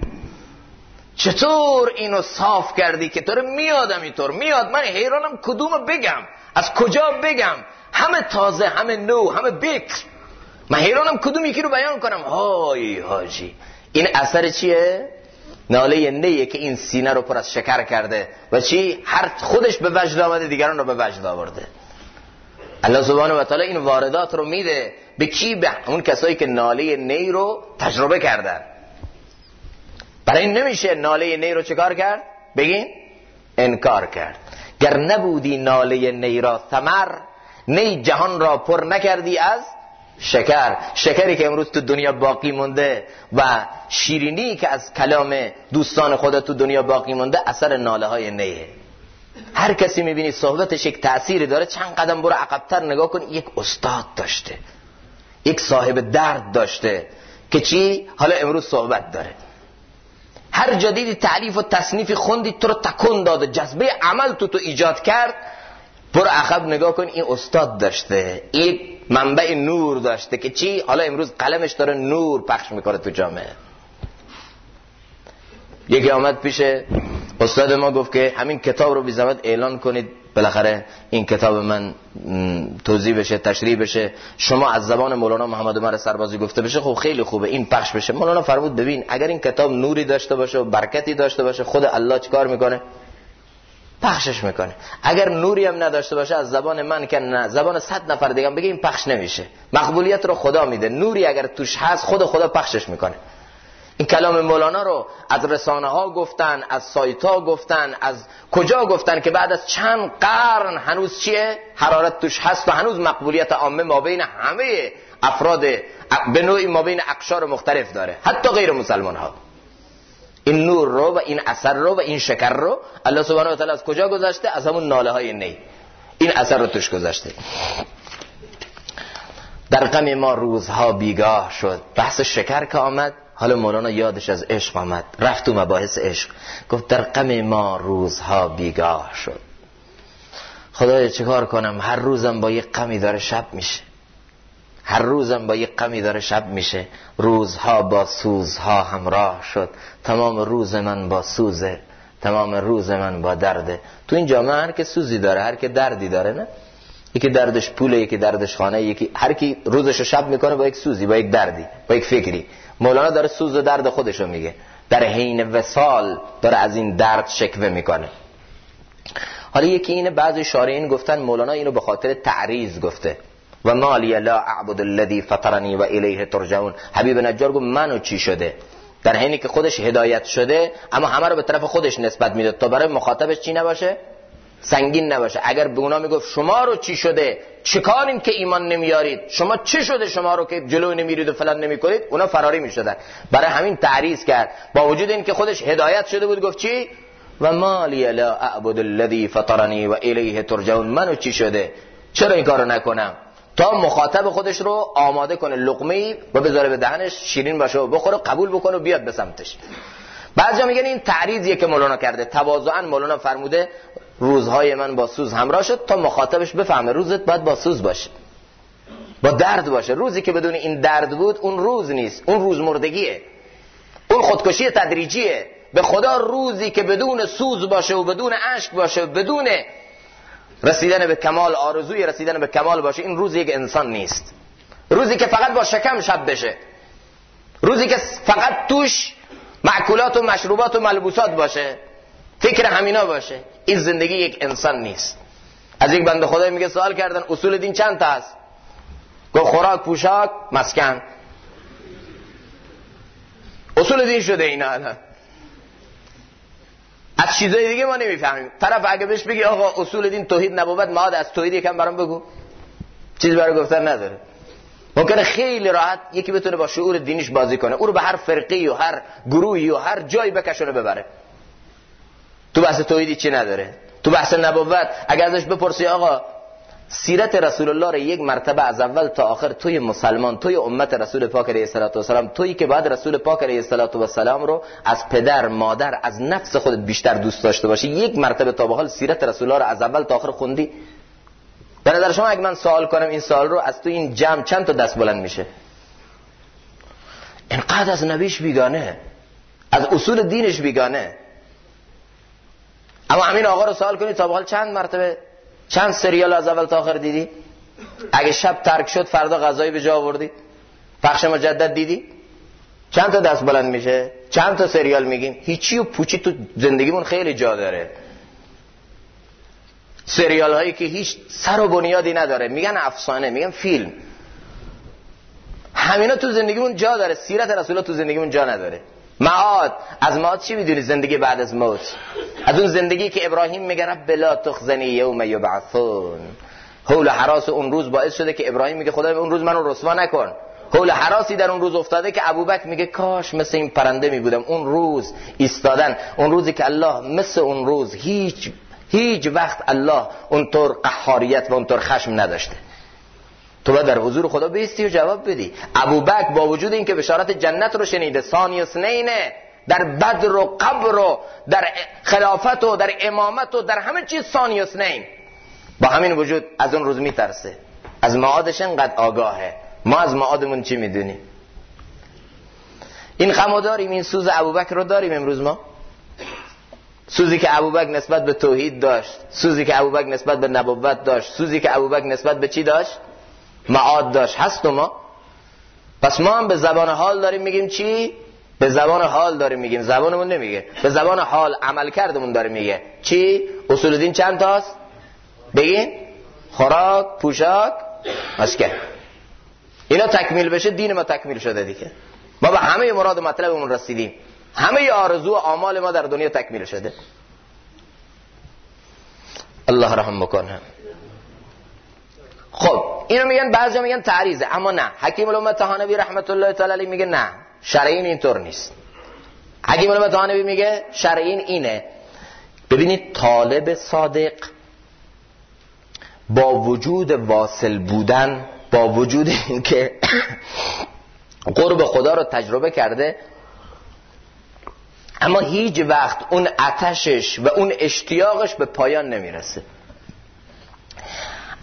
چطور اینو صاف کردی که طور میادم اینطور میاد. من حیرانم کدوم بگم؟ از کجا بگم؟ همه تازه همه نو همه بکر من حیرانم کدوم یکی رو بیان کنم؟ های حاجی. این اثر چیه؟ ناله نیه که این سینه رو پر از شکر کرده و چی؟ هر خودش به وجد آمده دیگران رو به وجد آورده. الله سبحانه و تعالی این واردات رو میده به کی؟ به اون کسایی که ناله نی رو تجربه کردن. برای این نمیشه ناله نی رو چکار کرد؟ بگین انکار کرد. گر نبودی ناله نی را ثمر نی جهان را پر نکردی از شکر. شکری که امروز تو دنیا باقی مونده و شیرینی که از کلام دوستان خدا تو دنیا باقی مونده اثر ناله های نیه. هر کسی می‌بینی صحبتش یک تأثیری داره چند قدم برو عقبتر نگاه کن یک استاد داشته. یک صاحب درد داشته که چی؟ حالا امروز صحبت داره. هر جدیدی تعلیف و تصنیفی خوندی تو رو تکن داده. جذبه عمل تو تو ایجاد کرد. برو عقب نگاه کن این استاد داشته. این منبع نور داشته که چی؟ حالا امروز قلمش داره نور پخش می‌کنه تو جامعه. یکی آمد پیش استاد ما گفت که همین کتاب رو بی اعلان کنید. بالاخره این کتاب من توضیح بشه تشریح بشه. شما از زبان مولانا محمد عمر سربازی گفته بشه خب خیلی خوبه این پخش بشه. مولانا فرمود ببین اگر این کتاب نوری داشته باشه و برکتی داشته باشه خود الله چیکار می‌کنه؟ پخشش می‌کنه. اگر نوری هم نداشته باشه از زبان من که نه زبان صد نفر دیگه بگه این پخش نمیشه. مقبولیت رو خدا میده. نوری اگر توش هست خود خدا پخشش می‌کنه. این کلام مولانا رو از رسانه ها گفتن از سایت ها گفتن از کجا گفتن که بعد از چند قرن هنوز چیه؟ حرارت توش هست و هنوز مقبولیت عامه ما بین همه افراد به نوعی ما بین اقشار مختلف داره. حتی غیر مسلمان ها این نور رو و این اثر رو و این شکر رو الله سبحانه و تعالی از کجا گذاشته؟ از همون ناله های نی. این اثر رو توش گذاشته. در غم ما روزها بیگاه شد. بحث شکر که آمد حالا مولانا یادش از عشق آمد. رفت تو مباحث عشق. گفت در غم ما روزها بیگاه شد. خدایا چیکار کنم؟ هر روزم با یه غمی داره شب میشه. هر روزم با یه غمی داره شب میشه. روزها با سوزها همراه شد. تمام روز من با سوزه. تمام روز من با درده. تو این جامعه هر که سوزی داره هر که دردی داره نه؟ یکی دردش پوله یکی دردش خانه یکی هر کی روزش شب می‌کنه با یک سوزی با یک دردی با یک فکری. مولانا داره سوز و درد خودشو میگه. در حین وسال داره از این درد شکوه می‌کنه. حالا یکی اینه بعضی شارعین گفتن مولانا اینو به خاطر تعریض گفته. و مالی لا اعبد الذی فطرنی و الیه ترجعون. حبیب نجار گفت منو چی شده؟ در حینی که خودش هدایت شده اما همه رو به طرف خودش نسبت میده. تا برای مخاطبش چی نباشه؟ سنگین نباشه. اگر به اونا می‌گفت شما رو چی شده؟ چیکارین که ایمان نمیارید؟ شما چی شده شما رو که جلو نمیرید و فلان نمی‌کنید؟ اونا فراری می‌شدن. برای همین تعریض کرد. با وجود این که خودش هدایت شده بود گفت چی؟ و مالی لا اعبد الذی فطرنی و الیه ترجعون. منو چی شده؟ چرا این کارو نکنم؟ تا مخاطب خودش رو آماده کنه. لقمه و بذاره به دهنش شیرین باشه و بخوره قبول بکنه و بیاد به سمتش. بعضی میگن این تعریضیه که مولانا کرده. تواضعا مولانا فرموده روزهای من با سوز همراه شد تا مخاطبش بفهمه روزت باید با سوز باشه. با درد باشه. روزی که بدون این درد بود اون روز نیست. اون روز مردگیه. اون خودکشی تدریجیه. به خدا روزی که بدون سوز باشه و بدون عشق باشه و بدون رسیدن به کمال آرزوی رسیدن به کمال باشه این روز یک انسان نیست. روزی که فقط با شکم شب بشه. روزی که فقط توش معکولات و مشروبات و ملبوسات باشه. فکر همینا باشه. این زندگی یک انسان نیست. از یک بنده خدای میگه سوال کردن اصول دین چند تا هست؟ گفت خوراک پوشاک مسکن. اصول دین شده اینا الان. از چیزای دیگه ما نمی‌فهمیم. طرف اگه بهش بگی آقا اصول دین توحید نبوت ما از توحید یکم برام بگو. چیز برای گفتن نداره. ممکنه خیلی راحت یکی بتونه با شعور دینیش بازی کنه. او رو به هر فرقی و هر گروهی و هر جایی بکشونه ببره. تو بحث توحیدی چی نداره؟ تو بحث نبوت. اگر ازش بپرسی آقا سیرت رسول الله رو یک مرتبه از اول تا آخر توی مسلمان توی امت رسول پاک علیه السلام تویی که بعد رسول پاک علیه السلام رو از پدر مادر از نفس خودت بیشتر دوست داشته باشی. یک مرتبه تا به حال سیرت رسول الله رو از اول تا آخر خوندی. به نظر شما اگه من سوال کنم این سوال رو از تو این جمع چند تا دست بلند میشه؟ اینقدر از نبیش بیگانه از اصول دینش بیگانه. اما همین آقا رو سوال کنید تا حال چند مرتبه؟ چند سریال از اول تا آخر دیدی؟ اگه شب ترک شد فردا غذایی به جا آوردی. پخش مجدد دیدی؟ چند تا دست بلند میشه؟ چند تا سریال میگیم؟ هیچی و پوچی تو زندگیمون خیلی جا داره. سریال هایی که هیچ سر و بنیادی نداره. میگن افسانه میگن فیلم. همینا تو زندگیمون جا داره. سیرت رسول تو زندگیمون جا نداره. معاد. از معاد چی می‌دونی زندگی بعد از موت؟ از اون زندگی که ابراهیم میگه رب بلا تخزنی یوم یبعثون. حول حراس اون روز باعث شده که ابراهیم میگه خدا اون روز منو رسوا نکن. حول حراسی در اون روز افتاده که ابوبکر میگه کاش مثل این پرنده میبودم. اون روز ایستادن اون روزی که الله مثل اون روز هیچ هیچ وقت الله اونطور قهاریت و اونطور خشم نداشته. تو باید در حضور خدا بیستی و جواب بدی. ابوبکر با وجود اینکه بشارت جنت رو شنیده ثانی و سنینه در بدر و قبر و در خلافت و در امامت و در همه چیز ثانی و سنین با همین وجود از اون روز میترسه. از معادش انقدر آگاهه. ما از معادمون چی می‌دونیم؟ این غمو داریم این سوز ابوبکر رو داریم امروز ما. سوزی که ابوبکر نسبت به توحید داشت. سوزی که ابوبکر نسبت به نبوت داشت. سوزی که ابوبکر نسبت به چی داشت؟ معاد داشت. هست ما. پس ما هم به زبان حال داریم میگیم چی؟ به زبان حال داریم میگیم. زبانمون نمیگه. به زبان حال عمل کردمون داره میگه. چی؟ اصول دین چند تاست؟ بگین. خوراک پوشاک مسکن. اینا تکمیل بشه دین ما تکمیل شده دیگه. ما به همه مراد مطلبمون رسیدیم. همه آرزو و آمال ما در دنیا تکمیل شده. الله رحم بکنه خب اینو میگن بعضی میگن تعریضه اما نه. حکیم الامه تهانوی رحمت الله تعالی میگه نه. شرعین اینطور نیست. حکیم الامه تهانوی میگه شرعین اینه. ببینید طالب صادق با وجود واصل بودن با وجود اینکه قرب خدا رو تجربه کرده اما هیچ وقت اون اتشش و اون اشتیاقش به پایان نمی‌رسه.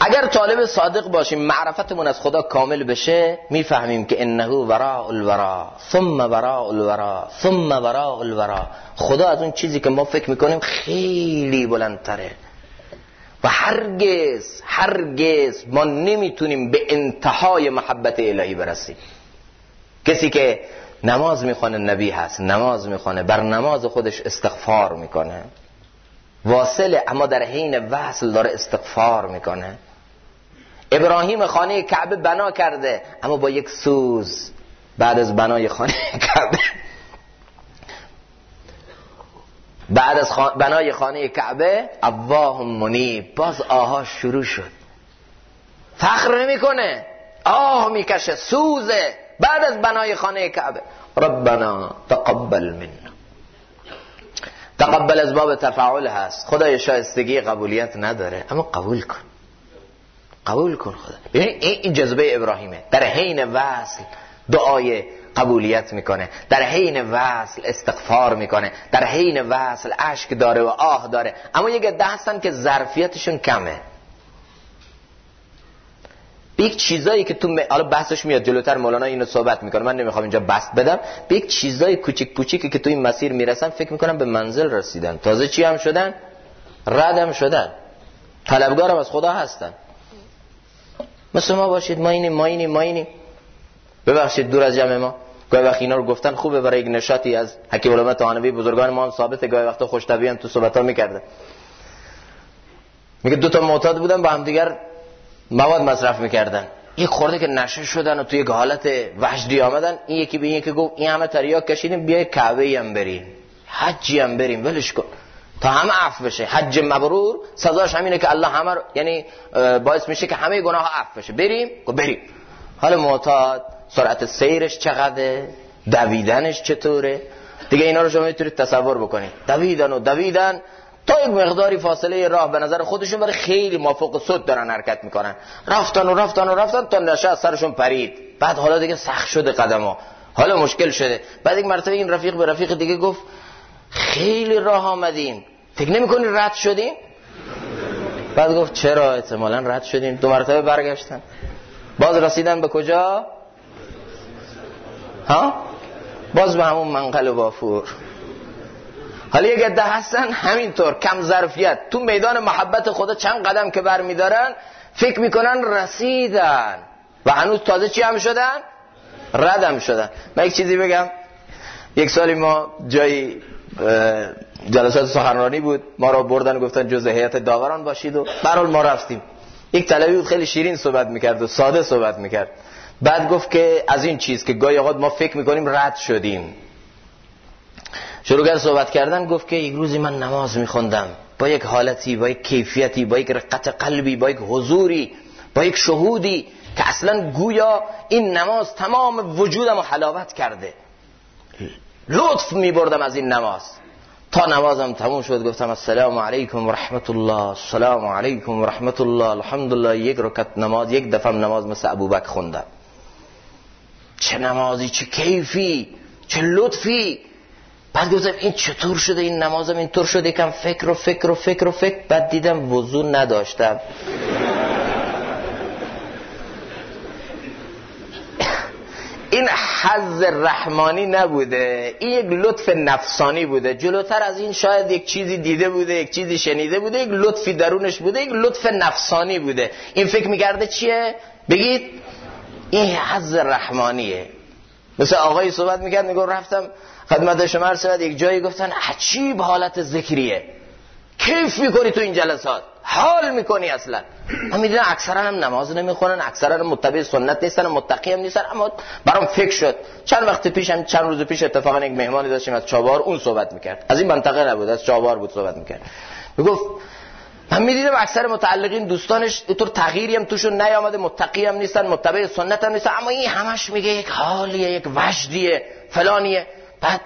اگر طالب صادق باشیم معرفتمون از خدا کامل بشه می‌فهمیم که انه وراء الورا ثم وراء الورا ثم وراء الورا. خدا از اون چیزی که ما فکر می‌کنیم خیلی بلندتره. و هرگز هرگز ما نمی‌تونیم به انتهای محبت الهی برسیم. کسی که نماز می‌خوانه نبی هست نماز می‌خوانه بر نماز خودش استغفار می‌کنه. واصله اما در حین وصل داره استغفار می‌کنه. ابراهیم خانه کعبه بنا کرده. اما با یک سوز بعد از بنای خانه کعبه. بعد از بنای خانه کعبه اواه منی. باز آها شروع شد. فخر نمی‌کنه. آه می‌کشه. سوزه. بعد از بنای خانه کعبه. ربنا تقبل منا. تقبل از باب تفاعل هست. خدای شایستگی قبولیت نداره. اما قبول کن. قبول کن خدا. ببینید این جذبه ابراهیمه. در حین وصل دعای قبولیت می‌کنه. در حین وصل استغفار می‌کنه. در حین وصل اشک داره و آه داره. اما یک عده هستن که ظرفیتشون کمه. یک چیزایی که تو. حالا بحثش میاد جلوتر مولانا اینو صحبت می‌کنه. من نمی‌خوام اینجا بحث بدم. به یک چیزای کوچیک کوچیکی که تو این مسیر می‌رسن فکر می‌کنم به منزل رسیدن. تازه چی هم شدن؟ ردم شدن. طلبگارم از خدا هستن. مثل ما باشید ما اینیم ما اینیم ما اینیم. ببخشید دور از جمع ما. گاهی وقت اینا رو گفتن خوبه برای یک نشاطی از حکیم علامه تهانوی بزرگان ما هم ثابته. گاهی وقت خوش هم تو صحبت ها می‌کرده. میگه دو تا معتاد بودن با هم دیگر مواد مصرف می‌کردن. یک خورده که نشه شدن و توی یک حالت وحشدی آمدن این یکی به این یکی گفت این همه تریاک کشیدیم بیای کعبه هم بریم. حجی هم بریم ولش کن. تا همه عفو بشه. حج مبرور سزاش همینه که الله همه یعنی باعث میشه که همه گناه عفو بشه. بریم؟ و بریم. حال معتاد سرعت سیرش چقدره؟ دویدنش چطوره؟ دیگه اینا رو شما می‌تونید تصور بکنید. دویدن و دویدن تا یک مقداری فاصله راه به نظر خودشون برای خیلی مافوق صد دارن حرکت می‌کنن. رفتن و رفتن و رفتن تا نشه از سرشون پرید. بعد حالا دیگه سخت شده قدم حالا مشکل شده. بعد یک مرتبه این رفیق به رفیق دیگه گفت خیلی راه آمدیم فکر نمی کنی رد شدیم؟ بعد گفت چرا احتمالا رد شدیم؟ دو مرتبه برگشتن. باز رسیدن به کجا؟ ها؟ باز به همون منقل و بافور. حالا یک عده هستن همینطور کم ظرفیت. تو میدان محبت خدا چند قدم که بر میدارن فکر می‌کنن رسیدن. و هنوز تازه چی هم شدن؟ ردم شدن. من یک چیزی بگم. یک سالی ما جایی جلسات سخنرانی بود. ما را بردن گفتن جز هیئت داوران باشید و برحال ما رفتیم. یک طلبی بود خیلی شیرین صحبت می‌کرد و ساده صحبت می‌کرد. بعد گفت که از این چیز که گاهی اوقات ما فکر می‌کنیم رد شدیم. شروع کرد صحبت کردن گفت که یک روزی من نماز میخوندم. با یک حالتی با یک کیفیتی با یک رقت قلبی با یک حضوری با یک شهودی که اصلا گویا این نماز تمام وجودم رو حلاوت کرده. لطف میبردم از این نماز. تا نمازم تموم شد گفتم السلام علیکم و رحمت الله السلام علیکم و رحمت الله الحمدلله. یک رکت نماز یک دفعه نماز مثل ابوبکر خوندم. چه نمازی چه کیفی چه لطفی. بعد گفتم این چطور شده؟ این نمازم اینطور شده؟ کم فکر و فکر و فکر و فکر. بعد دیدم وضو نداشتم این حظ رحمانی نبوده. این یک لطف نفسانی بوده. جلوتر از این شاید یک چیزی دیده بوده یک چیزی شنیده بوده یک لطفی درونش بوده یک لطف نفسانی بوده. این فکر می‌کرده چیه؟ بگید این حظ رحمانیه. مثل آقایی صحبت می‌کرد میگو رفتم خدمت شما عرض یک جایی گفتن عجیب حالت ذکریه. کیف می‌کنی تو این جلسات؟ حال می‌کنی اصلا؟ من می‌دونم اکثرا هم نماز نمی‌خونن اکثرا متبع سنت نیستن متقی هم نیستن اما برام فکر شد. چند وقت پیش هم چند روز پیش اتفاقا یک مهمانی داشتیم از چابار اون صحبت می‌کرد. از این منطقه نبود از چابار بود صحبت می‌کرد. می‌گفت من می‌دیدم اکثر متعلقین دوستانش اینطور تغییری هم توشون نیامده متقی هم نیستن متبع سنت هم نیستن اما این همش میگه یک حالیه یک وجدیه فلانیه. بعد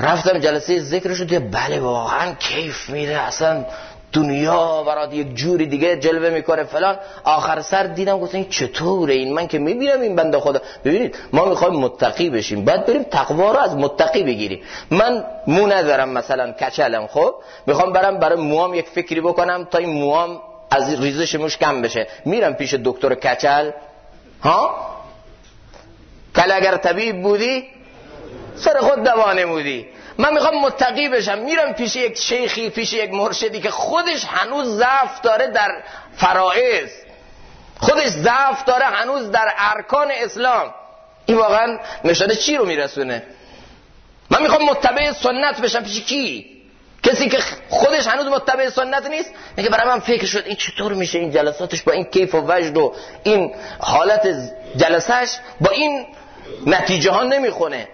رفتم جلسه ذکر شد بله واقعا کیف میده اصلا دنیا برات یک جوری دیگه جلوه می‌کنه فلان. آخر سر دیدم گفتم این چطوره؟ این من که می‌بینم این بنده خدا. ببینید ما می‌خوایم متقی بشیم بعد بریم تقوا رو از متقی بگیریم. من مو ندارم مثلا کچلم خب؟ می‌خوام برم برای موام یک فکری بکنم تا این موام از ریزش موش کم بشه. میرم پیش دکتر کچل. ها؟ کل اگر طبیب بودی سر خود دوا نمودی. من می‌خوام متقی بشم. میرم پیش یک شیخی پیش یک مرشدی که خودش هنوز ضعف داره در فرائض. خودش ضعف داره هنوز در ارکان اسلام. این واقعا نشانه چی رو میرسونه؟ من می‌خوام متبع سنت بشم. پیش کی؟ کسی که خودش هنوز متبع سنت نیست؟ میگه برای من فکر شد این چطور میشه این جلساتش با این کیف و وجد و این حالت جلسش با این نتیجه ها نمی‌خونه.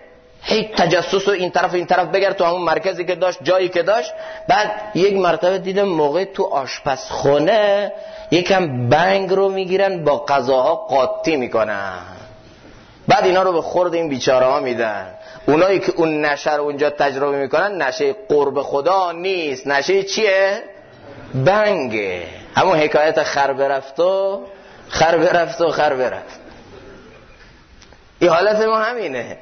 هی تجسس و این طرف این طرف بگرد تو همون مرکزی که داشت جایی که داشت. بعد یک مرتبه دیدم موقع تو آشپزخونه یکم بنگ رو می‌گیرن با غذاها قاطی می‌کنن. بعد اینا رو به خورد این بیچاره ها میدن. اونایی که اون نشه رو اونجا تجربه می‌کنن نشه قرب خدا نیست. نشه چیه؟ بنگه. همون حکایت خر برفت و خر برفت و خر برفت. این حالت ما همینه.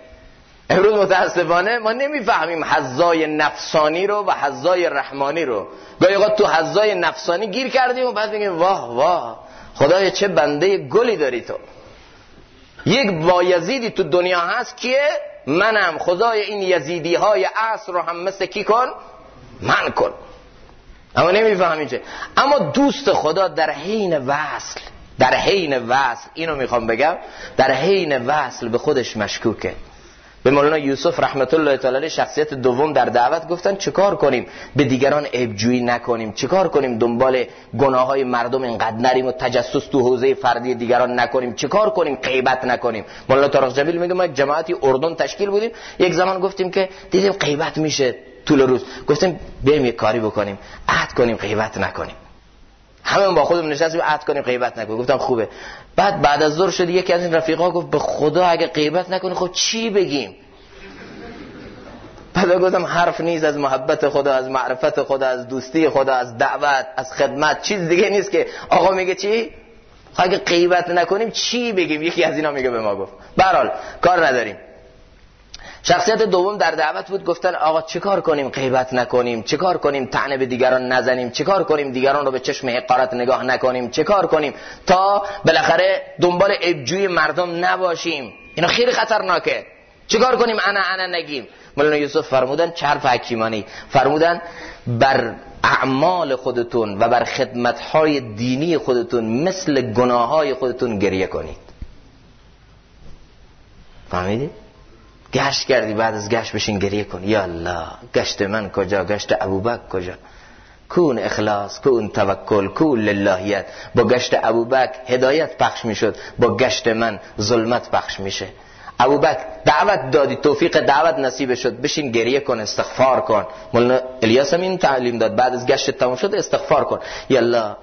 امروز متاسفانه ما نمی‌فهمیم حزای نفسانی رو و حزای رحمانی رو. گاهی اوقات تو حزای نفسانی گیر کردیم و بعد میگیم واه واه. خدای چه بنده گلی داری تو. یک بایزیدی تو دنیا هست کیه؟ منم. خدای این یزیدی های عصر رو هم مثل کی کن؟ من کن. اما نمی‌فهمیم چه. اما دوست خدا در حین وصل در حین وصل اینو می‌خوام بگم در حین وصل به خودش مشکوکه. به مولانا یوسف رحمت الله تعالی شخصیت دوم در دعوت گفتن چیکار کنیم؟ به دیگران عیبجویی نکنیم. چیکار کنیم؟ دنبال گناه های مردم اینقدر نریم و تجسس تو حوزه فردی دیگران نکنیم. چیکار کنیم؟ غیبت نکنیم. مولانا طارق جبیل میگه ما جماعتی اردن تشکیل بودیم. یک زمان گفتیم که دیدیم غیبت میشه طول روز. گفتیم بریم یک کاری بکنیم. عهد کنیم غیبت نکنیم. همه با خودم نشستیم عهد کنیم غیبت نکنیم. گفتم خوبه. بعد بعد از ظهر شد یکی از این رفیقا گفت به خدا اگه غیبت نکنی خب چی بگیم؟ بعد گفتم حرف نیست از محبت خدا از معرفت خدا از دوستی خدا از دعوت از خدمت چیز دیگه نیست که. آقا میگه چی؟ اگه غیبت نکنیم چی بگیم؟ یکی از اینا میگه به ما گفت. برحال کار نداریم. شخصیت دوم در دعوت بود گفتن آقا چیکار کنیم؟ غیبت نکنیم. چیکار کنیم؟ طعنه به دیگران نزنیم. چیکار کنیم؟ دیگران رو به چشم حقارت نگاه نکنیم. چیکار کنیم؟ تا بالاخره دنبال ابجوی مردم نباشیم. اینا خیلی خطرناکه. چیکار کنیم؟ انا انا نگیم. مولانا یوسف فرمودن چرف حکیمانی. فرمودن بر اعمال خودتون و بر خدمتهای دینی خودتون مثل گناه های خودتون گریه کنید. فهمیدید؟ گشت کردی بعد از گشت بشین گریه کن. یا الله گشت من کجا؟ گشت ابوبکر کجا؟ کون اخلاص کون توکل کون للهیت. با گشت ابوبکر هدایت پخش می‌شد با گشت من ظلمت پخش میشه. ابوبکر دعوت دادی توفیق دعوت نصیب شد. بشین گریه کن استغفار کن. مولانا الیاس هم این تعلیم داد. بعد از گشت تمام شد استغفار کن. یا الله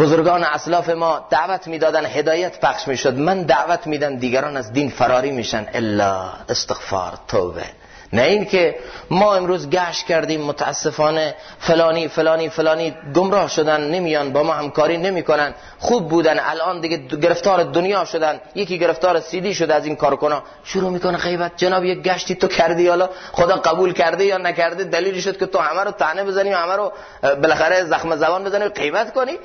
بزرگان اسلاف ما دعوت می‌دادن هدایت پخش می‌شد. من دعوت میدم دیگران از دین فراری میشن. الا استغفار توبه. نه این که ما امروز گشت کردیم متاسفانه فلانی فلانی فلانی گمراه شدن نمیان با ما همکاری نمی‌کنن. خوب بودن الان دیگه گرفتار دنیا شدن. یکی گرفتار سیدی شده از این کارکنا شروع می‌کنه غیبت. جناب یک گشتی تو کردی حالا خدا قبول کرده یا نکرده؟ دلیلی شد که تو همه رو تنه بزنی همه رو بالاخره زخم زبان بزنی و غیبت کنی.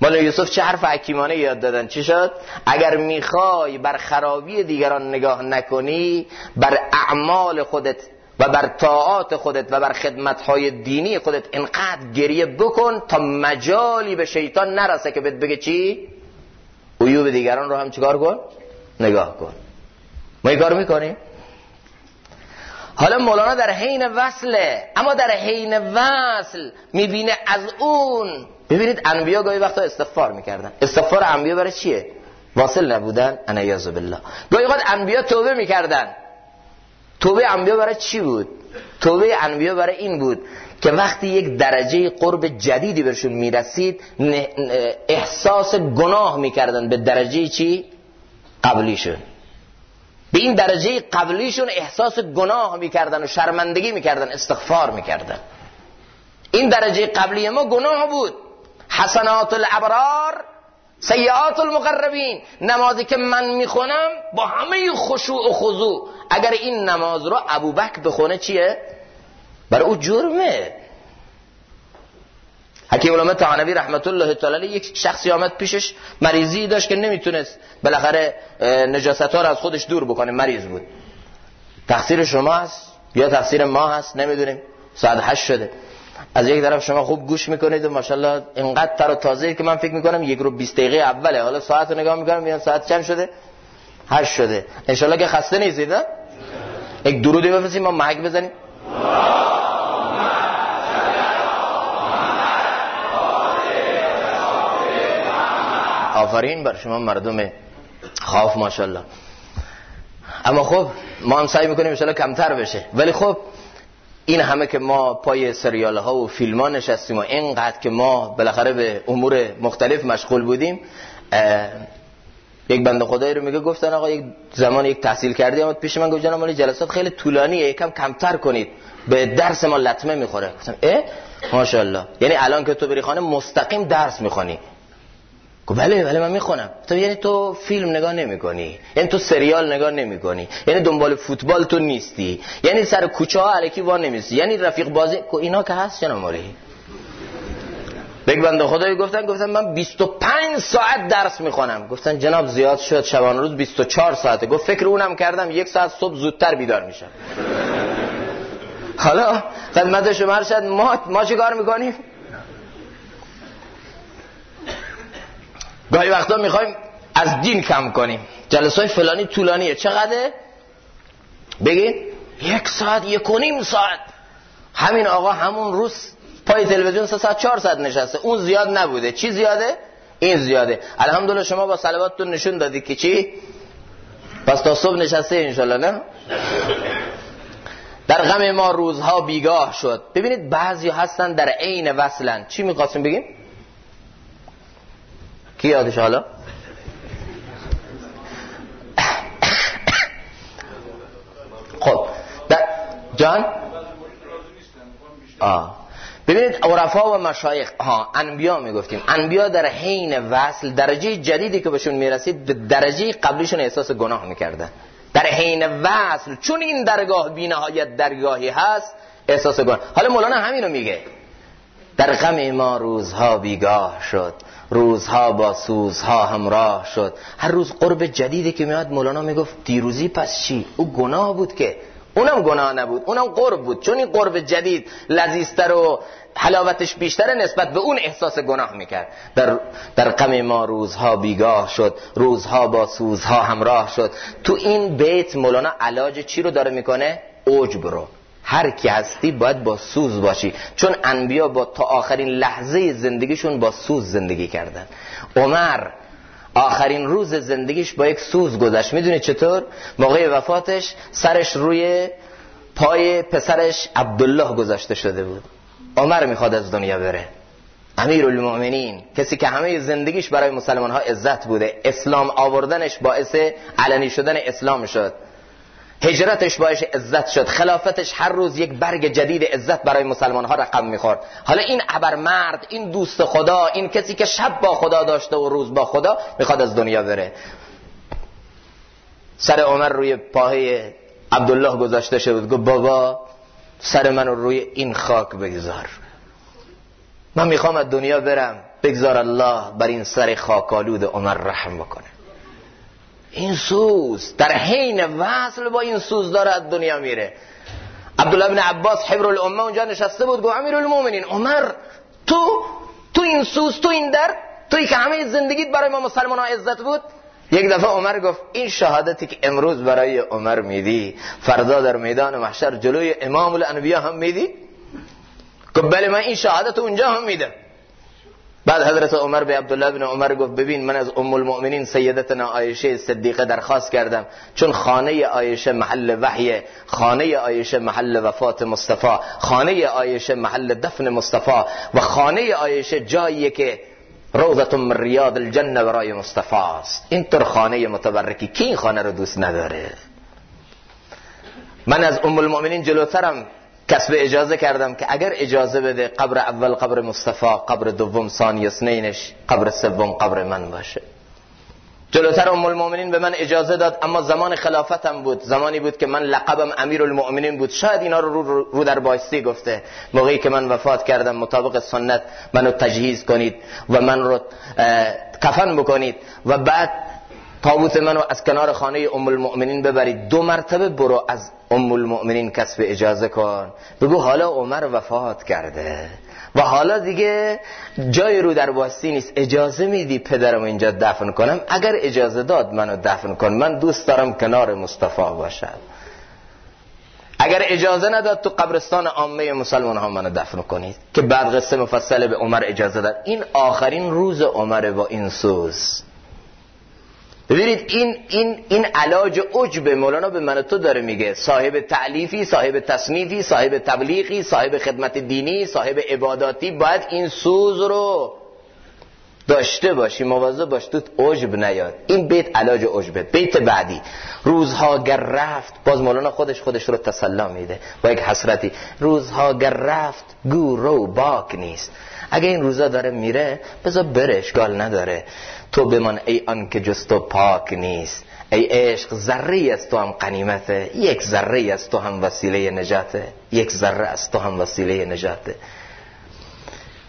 مولا یوسف چه حرف حکیمانه یاد دادن؟ چی شد؟ اگر می‌خوای بر خرابی دیگران نگاه نکنی بر اعمال خودت و بر طاعات خودت و بر خدمتهای دینی خودت انقدر گریه بکن تا مجالی به شیطان نرسه که بهت بگه چی؟ عیوب دیگران رو هم چیکار کن؟ نگاه کن. ما این کار می‌کنیم؟ حالا مولانا در حین وصله اما در حین وصل می‌بینه از اون ببینید انبیا گاهی وقتا استغفار می‌کردن. استغفار انبیا برای چیه؟ واصل نبودن انا بالله. گاهی وقت انبیا توبه می‌کردن. توبه انبیا برای چی بود؟ توبه انبیا برای این بود که وقتی یک درجه قرب جدیدی برشون می‌رسید احساس گناه می‌کردن به درجه چی؟ قبلیشون. به این درجه قبلیشون احساس گناه می‌کردن و شرمندگی می‌کردن استغفار می‌کردن. این درجه قبلی ما گناه بود. حسنات الابرار سیعات المقربین نمازی که من می‌خونم با همه خشوع و خضوع. اگر این نماز رو ابوبکر بخونه چیه؟ برای او جرمه. حکیم علامه تعنوی رحمت الله تعالی یک شخصی آمد پیشش مریضی داشت که نمی‌تونست. بالاخره نجاست ها رو از خودش دور بکنه مریض بود. تقصیر شما هست یا تقصیر ما هست؟ نمی‌دونیم. ساعت هشت شده. از یک طرف شما خوب گوش می‌کنید و ماشاءالله اینقدر تر و تازه که من فکر می‌کنم یک رو 20 دقیقه اوله. حالا ساعت رو نگاه می‌کنم میگم ساعت چند شده؟ هشت شده. انشالله که خسته نیستید یک درودی بفرستیم ما محک بزنیم. آفرین بر شما مردم خاف ماشاءالله. اما خب ما هم سعی می‌کنیم انشالله کمتر بشه. ولی خب این همه که ما پای سریال ها و فیلم ها نشستیم و اینقدر که ما بالاخره به امور مختلف مشغول بودیم یک بنده خدایی رو میگه گفتن آقا یک زمان یک تحصیل کردی آمد پیش من گفت جناب جلسات خیلی طولانیه یکم کمتر کنید به درس ما لطمه می‌خوره. گفتم اه؟ ماشاءالله. یعنی الان که تو بری خانه مستقیم درس می‌خونی. گفت بله بله من می‌خونم. تو یعنی تو فیلم نگاه نمی‌کنی. یعنی تو سریال نگاه نمی‌کنی. یعنی دنبال فوتبال تو نیستی. یعنی سر کوچه ها علکی وا نمیستی. یعنی رفیق بازی اینا که هست جناب مولی یک بنده خدایی گفتن گفتن من 25 ساعت درس می‌خونم. گفتن جناب زیاد شد شبان روز 24 ساعته. گفت فکر اونم کردم یک ساعت صبح زودتر بیدار میشم. حالا خدمت شما شد ما ما چی کار می‌کنیم؟ گاهی وقتا می‌خوایم از دین کم کنیم. جلسه فلانی طولانیه. چقدر بگین. یک ساعت یک و نیم ساعت. همین آقا همون روز پای تلویزیون سه ساعت چهار ساعت نشسته. اون زیاد نبوده. چی زیاده؟ این زیاده. الحمدلله شما با صلواتتون نشون دادی که چی؟ پس تا صبح نشسته انشالله نه؟ در غم ما روزها بیگاه شد. ببینید بعضی هستن در عین وصلن. چی می‌خواستیم بگیم؟ کی یادش حالا؟ خب جان؟ آه. ببینید عرفا و مشایخ ها انبیا می‌گفتیم. انبیا در حین وصل درجه جدیدی که بهشون می‌رسید به درجه قبلیشون احساس گناه می‌کردن در حین وصل چون این درگاه بینهایت درگاهی هست احساس گناه. حالا مولانا همینو میگه. در غم ما روزها بیگاه شد. روزها با سوزها همراه شد. هر روز قرب جدیدی که میاد مولانا می‌گفت دیروزی پس چی؟ او گناه بود که. اونم گناه نبود اونم قرب بود. چون این قرب جدید لذیذتر و حلاوتش بیشتر نسبت به اون احساس گناه می‌کرد. در, در غم ما روزها بیگاه شد روزها با سوزها همراه شد. تو این بیت مولانا علاج چی رو داره می‌کنه؟ عجب رو هر کی هستی باید با سوز باشی. چون انبیا با تا آخرین لحظه زندگیشون با سوز زندگی کردن. عمر آخرین روز زندگیش با یک سوز گذشت. می‌دونی چطور؟ موقع وفاتش سرش روی پای پسرش عبدالله گذاشته شده بود. عمر می‌خواد از دنیا بره. امیر المؤمنین کسی که همه زندگیش برای مسلمان ها عزت بوده. اسلام آوردنش باعث علنی شدن اسلام شد. هجرتش باعث عزت شد. خلافتش هر روز یک برگ جدید عزت برای مسلمان ها رقم می‌خورد. حالا این مرد این دوست خدا این کسی که شب با خدا داشته و روز با خدا می‌خواد از دنیا بره. سر عمر روی پاهی عبدالله گذاشته شد. گفت بابا سر منو روی این خاک بگذار. من می‌خوام از دنیا برم. بگذار الله بر این سر خاکالود عمر رحم بکنه. این سوز. در حین وصل با این سوز داره از دنیا میره. عبدالله بن عباس حبر الامه اونجا نشسته بود گو امیر المومنین عمر تو تو این سوز تو این در توی که همه زندگیت برای ما مسلمان ها عزت بود؟ یک دفعه عمر گفت این شهادتی که امروز برای عمر میدی فردا در میدان محشر جلوی امام الانبیا هم میدی؟ گفت بله من این شهادت اونجا هم میدم. بعد حضرت عمر به عبدالله بن عمر گفت ببین من از ام المؤمنین سیدتنا عایشه صدیقه درخواست کردم. چون خانه عایشه محل وحی خانه عایشه محل وفات مصطفی خانه عایشه محل دفن مصطفی و خانه عایشه جایی که روضت من ریاض الجنه برای مصطفی است. اینطور خانه متبرکی کی این خانه رو دوست نداره؟ من از ام المؤمنین جلوترم. کسب اجازه کردم که اگر اجازه بده قبر اول قبر مصطفی قبر دوم ثانی اسنینش قبر سوم قبر من باشه. جلوتر ام المؤمنین به من اجازه داد اما زمان خلافتم بود. زمانی بود که من لقبم امیر المؤمنین بود. شاید اینا رو رو, رو در بایستی گفته. موقعی که من وفات کردم مطابق سنت منو تجهیز کنید و من رو کفن بکنید. و بعد تابوت منو از کنار خانه ام المؤمنین ببرید دو مرتبه برو از ام المؤمنین کسب اجازه کن. بگو حالا عمر وفات کرده و حالا دیگه جای رو در واسطی نیست. اجازه میدی پدرم اینجا دفن کنم؟ اگر اجازه داد منو دفن کن. من دوست دارم کنار مصطفی باشد اگر اجازه نداد تو قبرستان عامه مسلمان ها منو دفن کنید که بعد قصه مفصل به عمر اجازه داد. این آخرین روز عمر با این سوز. ببینید این این این علاج عجب مولانا به من تو داره میگه. صاحب تعلیفی صاحب تصنیفی صاحب تبلیغی صاحب خدمت دینی صاحب عباداتی. باید این سوز رو داشته باشی. مواظب باش تو عجب نیاد. این بیت علاج عجبه. بیت بعدی. روزها گر رفت باز مولانا خودش خودش رو تسلا میده با یک حسرتی. روزها گر رفت گو رو باک نیست. اگه این روزا داره میره بذار بره اشکال نداره. تو بمان ای آن که جز تو پاک نیست. ای عشق ذره از تو هم قنیمته. یک ذره از تو هم وسیله نجاته. یک ذره از تو هم وسیله نجاته.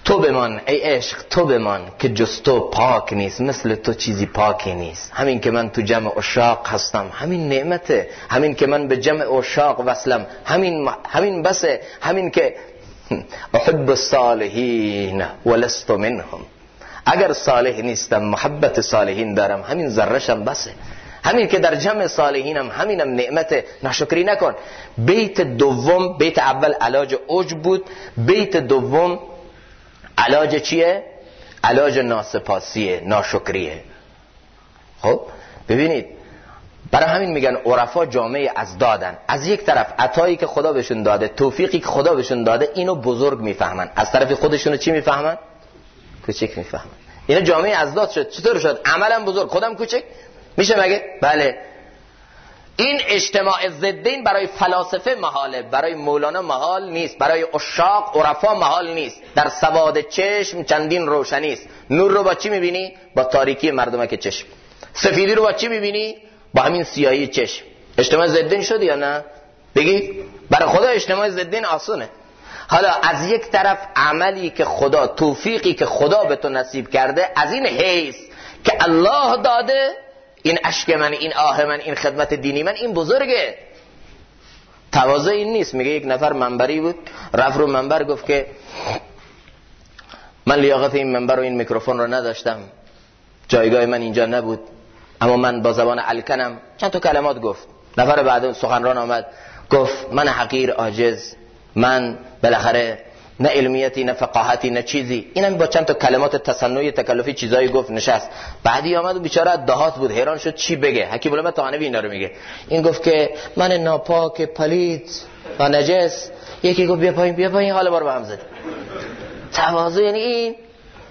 تو بمان ای عشق تو بمان که جز تو پاک نیست. مثل تو چیزی پاکی نیست. همین که من تو جمع اشاق هستم همین نعمته. همین که من به جمع اشاق وصلم همین, همین بسه. همین که احب الصالحین ولست منهم. اگر صالح نیستم محبت صالحین دارم همین ذرشم بسه. همین که در جمع صالحینم همینم نعمت. ناشکری نکن. بیت دوم بیت اول علاج عجب بود. بیت دوم علاج چیه؟ علاج ناسپاسیه ناشکریه. خب ببینید برای همین میگن عرفا جامعه از دادن. از یک طرف عطایی که خدا بهشون داده توفیقی که خدا بهشون داده اینو بزرگ می‌فهمن. از طرف خودشونو چی می‌فهمن؟ کوچک می‌فهمن اینا جامعه از داد شد. چطور شد؟ عملا بزرگ. خودم کوچک. میشه مگه؟ بله. این اجتماع ضدین برای فلاسفه محاله. برای مولانا محال نیست. برای اشاق عرفا محال نیست. در سواد چشم چندین روشنی است. نور رو با چی می‌بینی؟ با تاریکی مردمک چشم. سفیدی رو با چی می‌بینی؟ با همین سیاهی چشم. اجتماع ضدین شد یا نه؟ بگی برای خدا اجتماع ضدین آسونه. حالا از یک طرف عملی که خدا توفیقی که خدا به تو نصیب کرده از این حیث که الله داده این اشک من این آه من این خدمت دینی من این بزرگه. تواضع این نیست. میگه یک نفر منبری بود رفت رو منبر گفت که من لیاقت این منبر و این میکروفون رو نداشتم. جایگاه من اینجا نبود. اما من با زبان الکنم چند تا کلمات گفت. نفر بعد سخنران آمد گفت من حقیر عاجز. من بالاخره نه علمیتی نه فقاهتی نه چیزی. اینم با چند تا کلمات تصنعی تکلفی چیزایی گفت نشست. بعدی آمد و بیچاره دهات بود. حیران شد چی بگه. حکیم علامه طحنوی اینا رو میگه. این گفت که من ناپاک پلید و نجس. یکی گفت بیا پایین بیا پایین حالا بار به هم زد. تواضع یعنی این.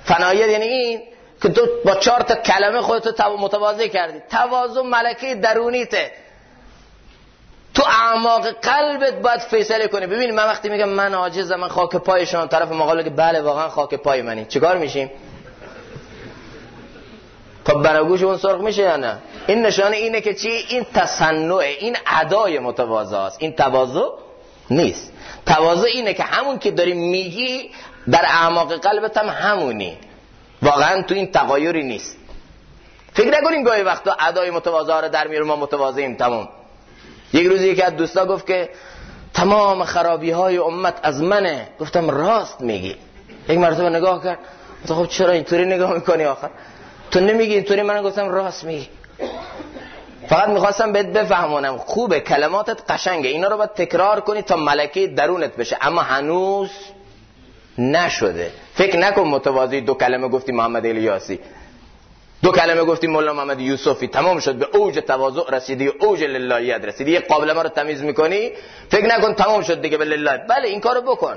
فنایت یعنی این که تو با چهار تا کلمه خودتو متواضع کردی. تواضع ملکه درونیته. تو اعماق قلبت باید فیصله کنی. ببین من وقتی میگم من عاجزم من خاک پای شما طرف مقابل که بله واقعا خاک پای منی. چیکار میشیم؟ خب بناگوش اون سرخ میشه یا نه؟ این نشانه اینه که چی؟ این تصنع این ادای متواضع است. این تواضع نیست. تواضع اینه که همون که داری میگی در اعماق قلبت هم همونی. واقعا تو این تغایری نیست. فکر نکنیم گاهی وقتا ادای متواضع رو در میاریم ما متواضعیم. تمام. یک روزی یکی از دوستا گفت که تمام خرابی های امت از منه. گفتم راست میگی. یک مرتبه نگاه کرد. تو خب چرا اینطوری نگاه می‌کنی آخر تو نمیگی اینطوری؟ من گفتم راست میگی. فقط می‌خواستم بهت بفهمونم. خوبه. کلماتت قشنگه. اینا رو باید تکرار کنی تا ملکه درونت بشه. اما هنوز نشده. فکر نکن متوازی دو کلمه گفتی محمد الیاسی. دو کلمه گفتی مولا محمد یوسفی تمام شد. به اوج تواضع رسیدی اوج للهیت رسیدی. یه قابلمه رو تمیز می‌کنی. فکر نکن تمام شد دیگه به لله بله این کارو بکن.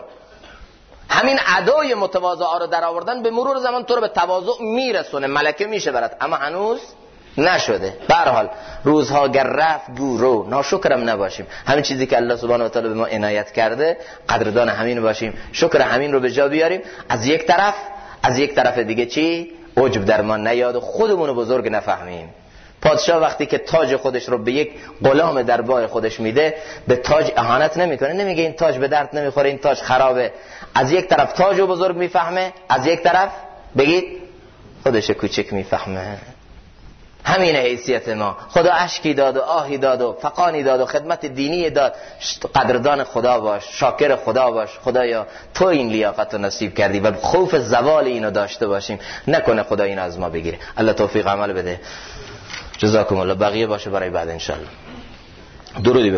همین ادای متواضع رو در آوردن به مرور زمان تو رو به تواضع میرسونه. ملکه میشه برات. اما هنوز نشده. به حال روزها گر رفت گو رو ناشکرم نباشیم. همین چیزی که الله سبحانه و تعالی به ما عنایت کرده قدردان همین باشیم. شکر همین رو به جا بیاریم. از یک طرف از یک طرف دیگه چی؟ عجب در ما نیاد و خودمون رو بزرگ نفهمیم. پادشاه وقتی که تاج خودش رو به یک غلام دربار خودش میده به تاج اهانت نمی‌کنه. نمیگه این تاج به درد نمی‌خوره این تاج خرابه. از یک طرف تاج رو بزرگ می‌فهمه از یک طرف بگید خودش کوچک می‌فهمه. همین حیثیت ما. خدا اشکی داد و آهی داد و فقانی داد و خدمت دینی داد. قدردان خدا باش شاکر خدا باش. خدایا تو این لیاقت رو نصیب کردی و خوف زوال اینو داشته باشیم. نکنه خدا این از ما بگیره. الله توفیق عمل بده. جزاکم الله. بقیه باشه برای بعد انشالله درودی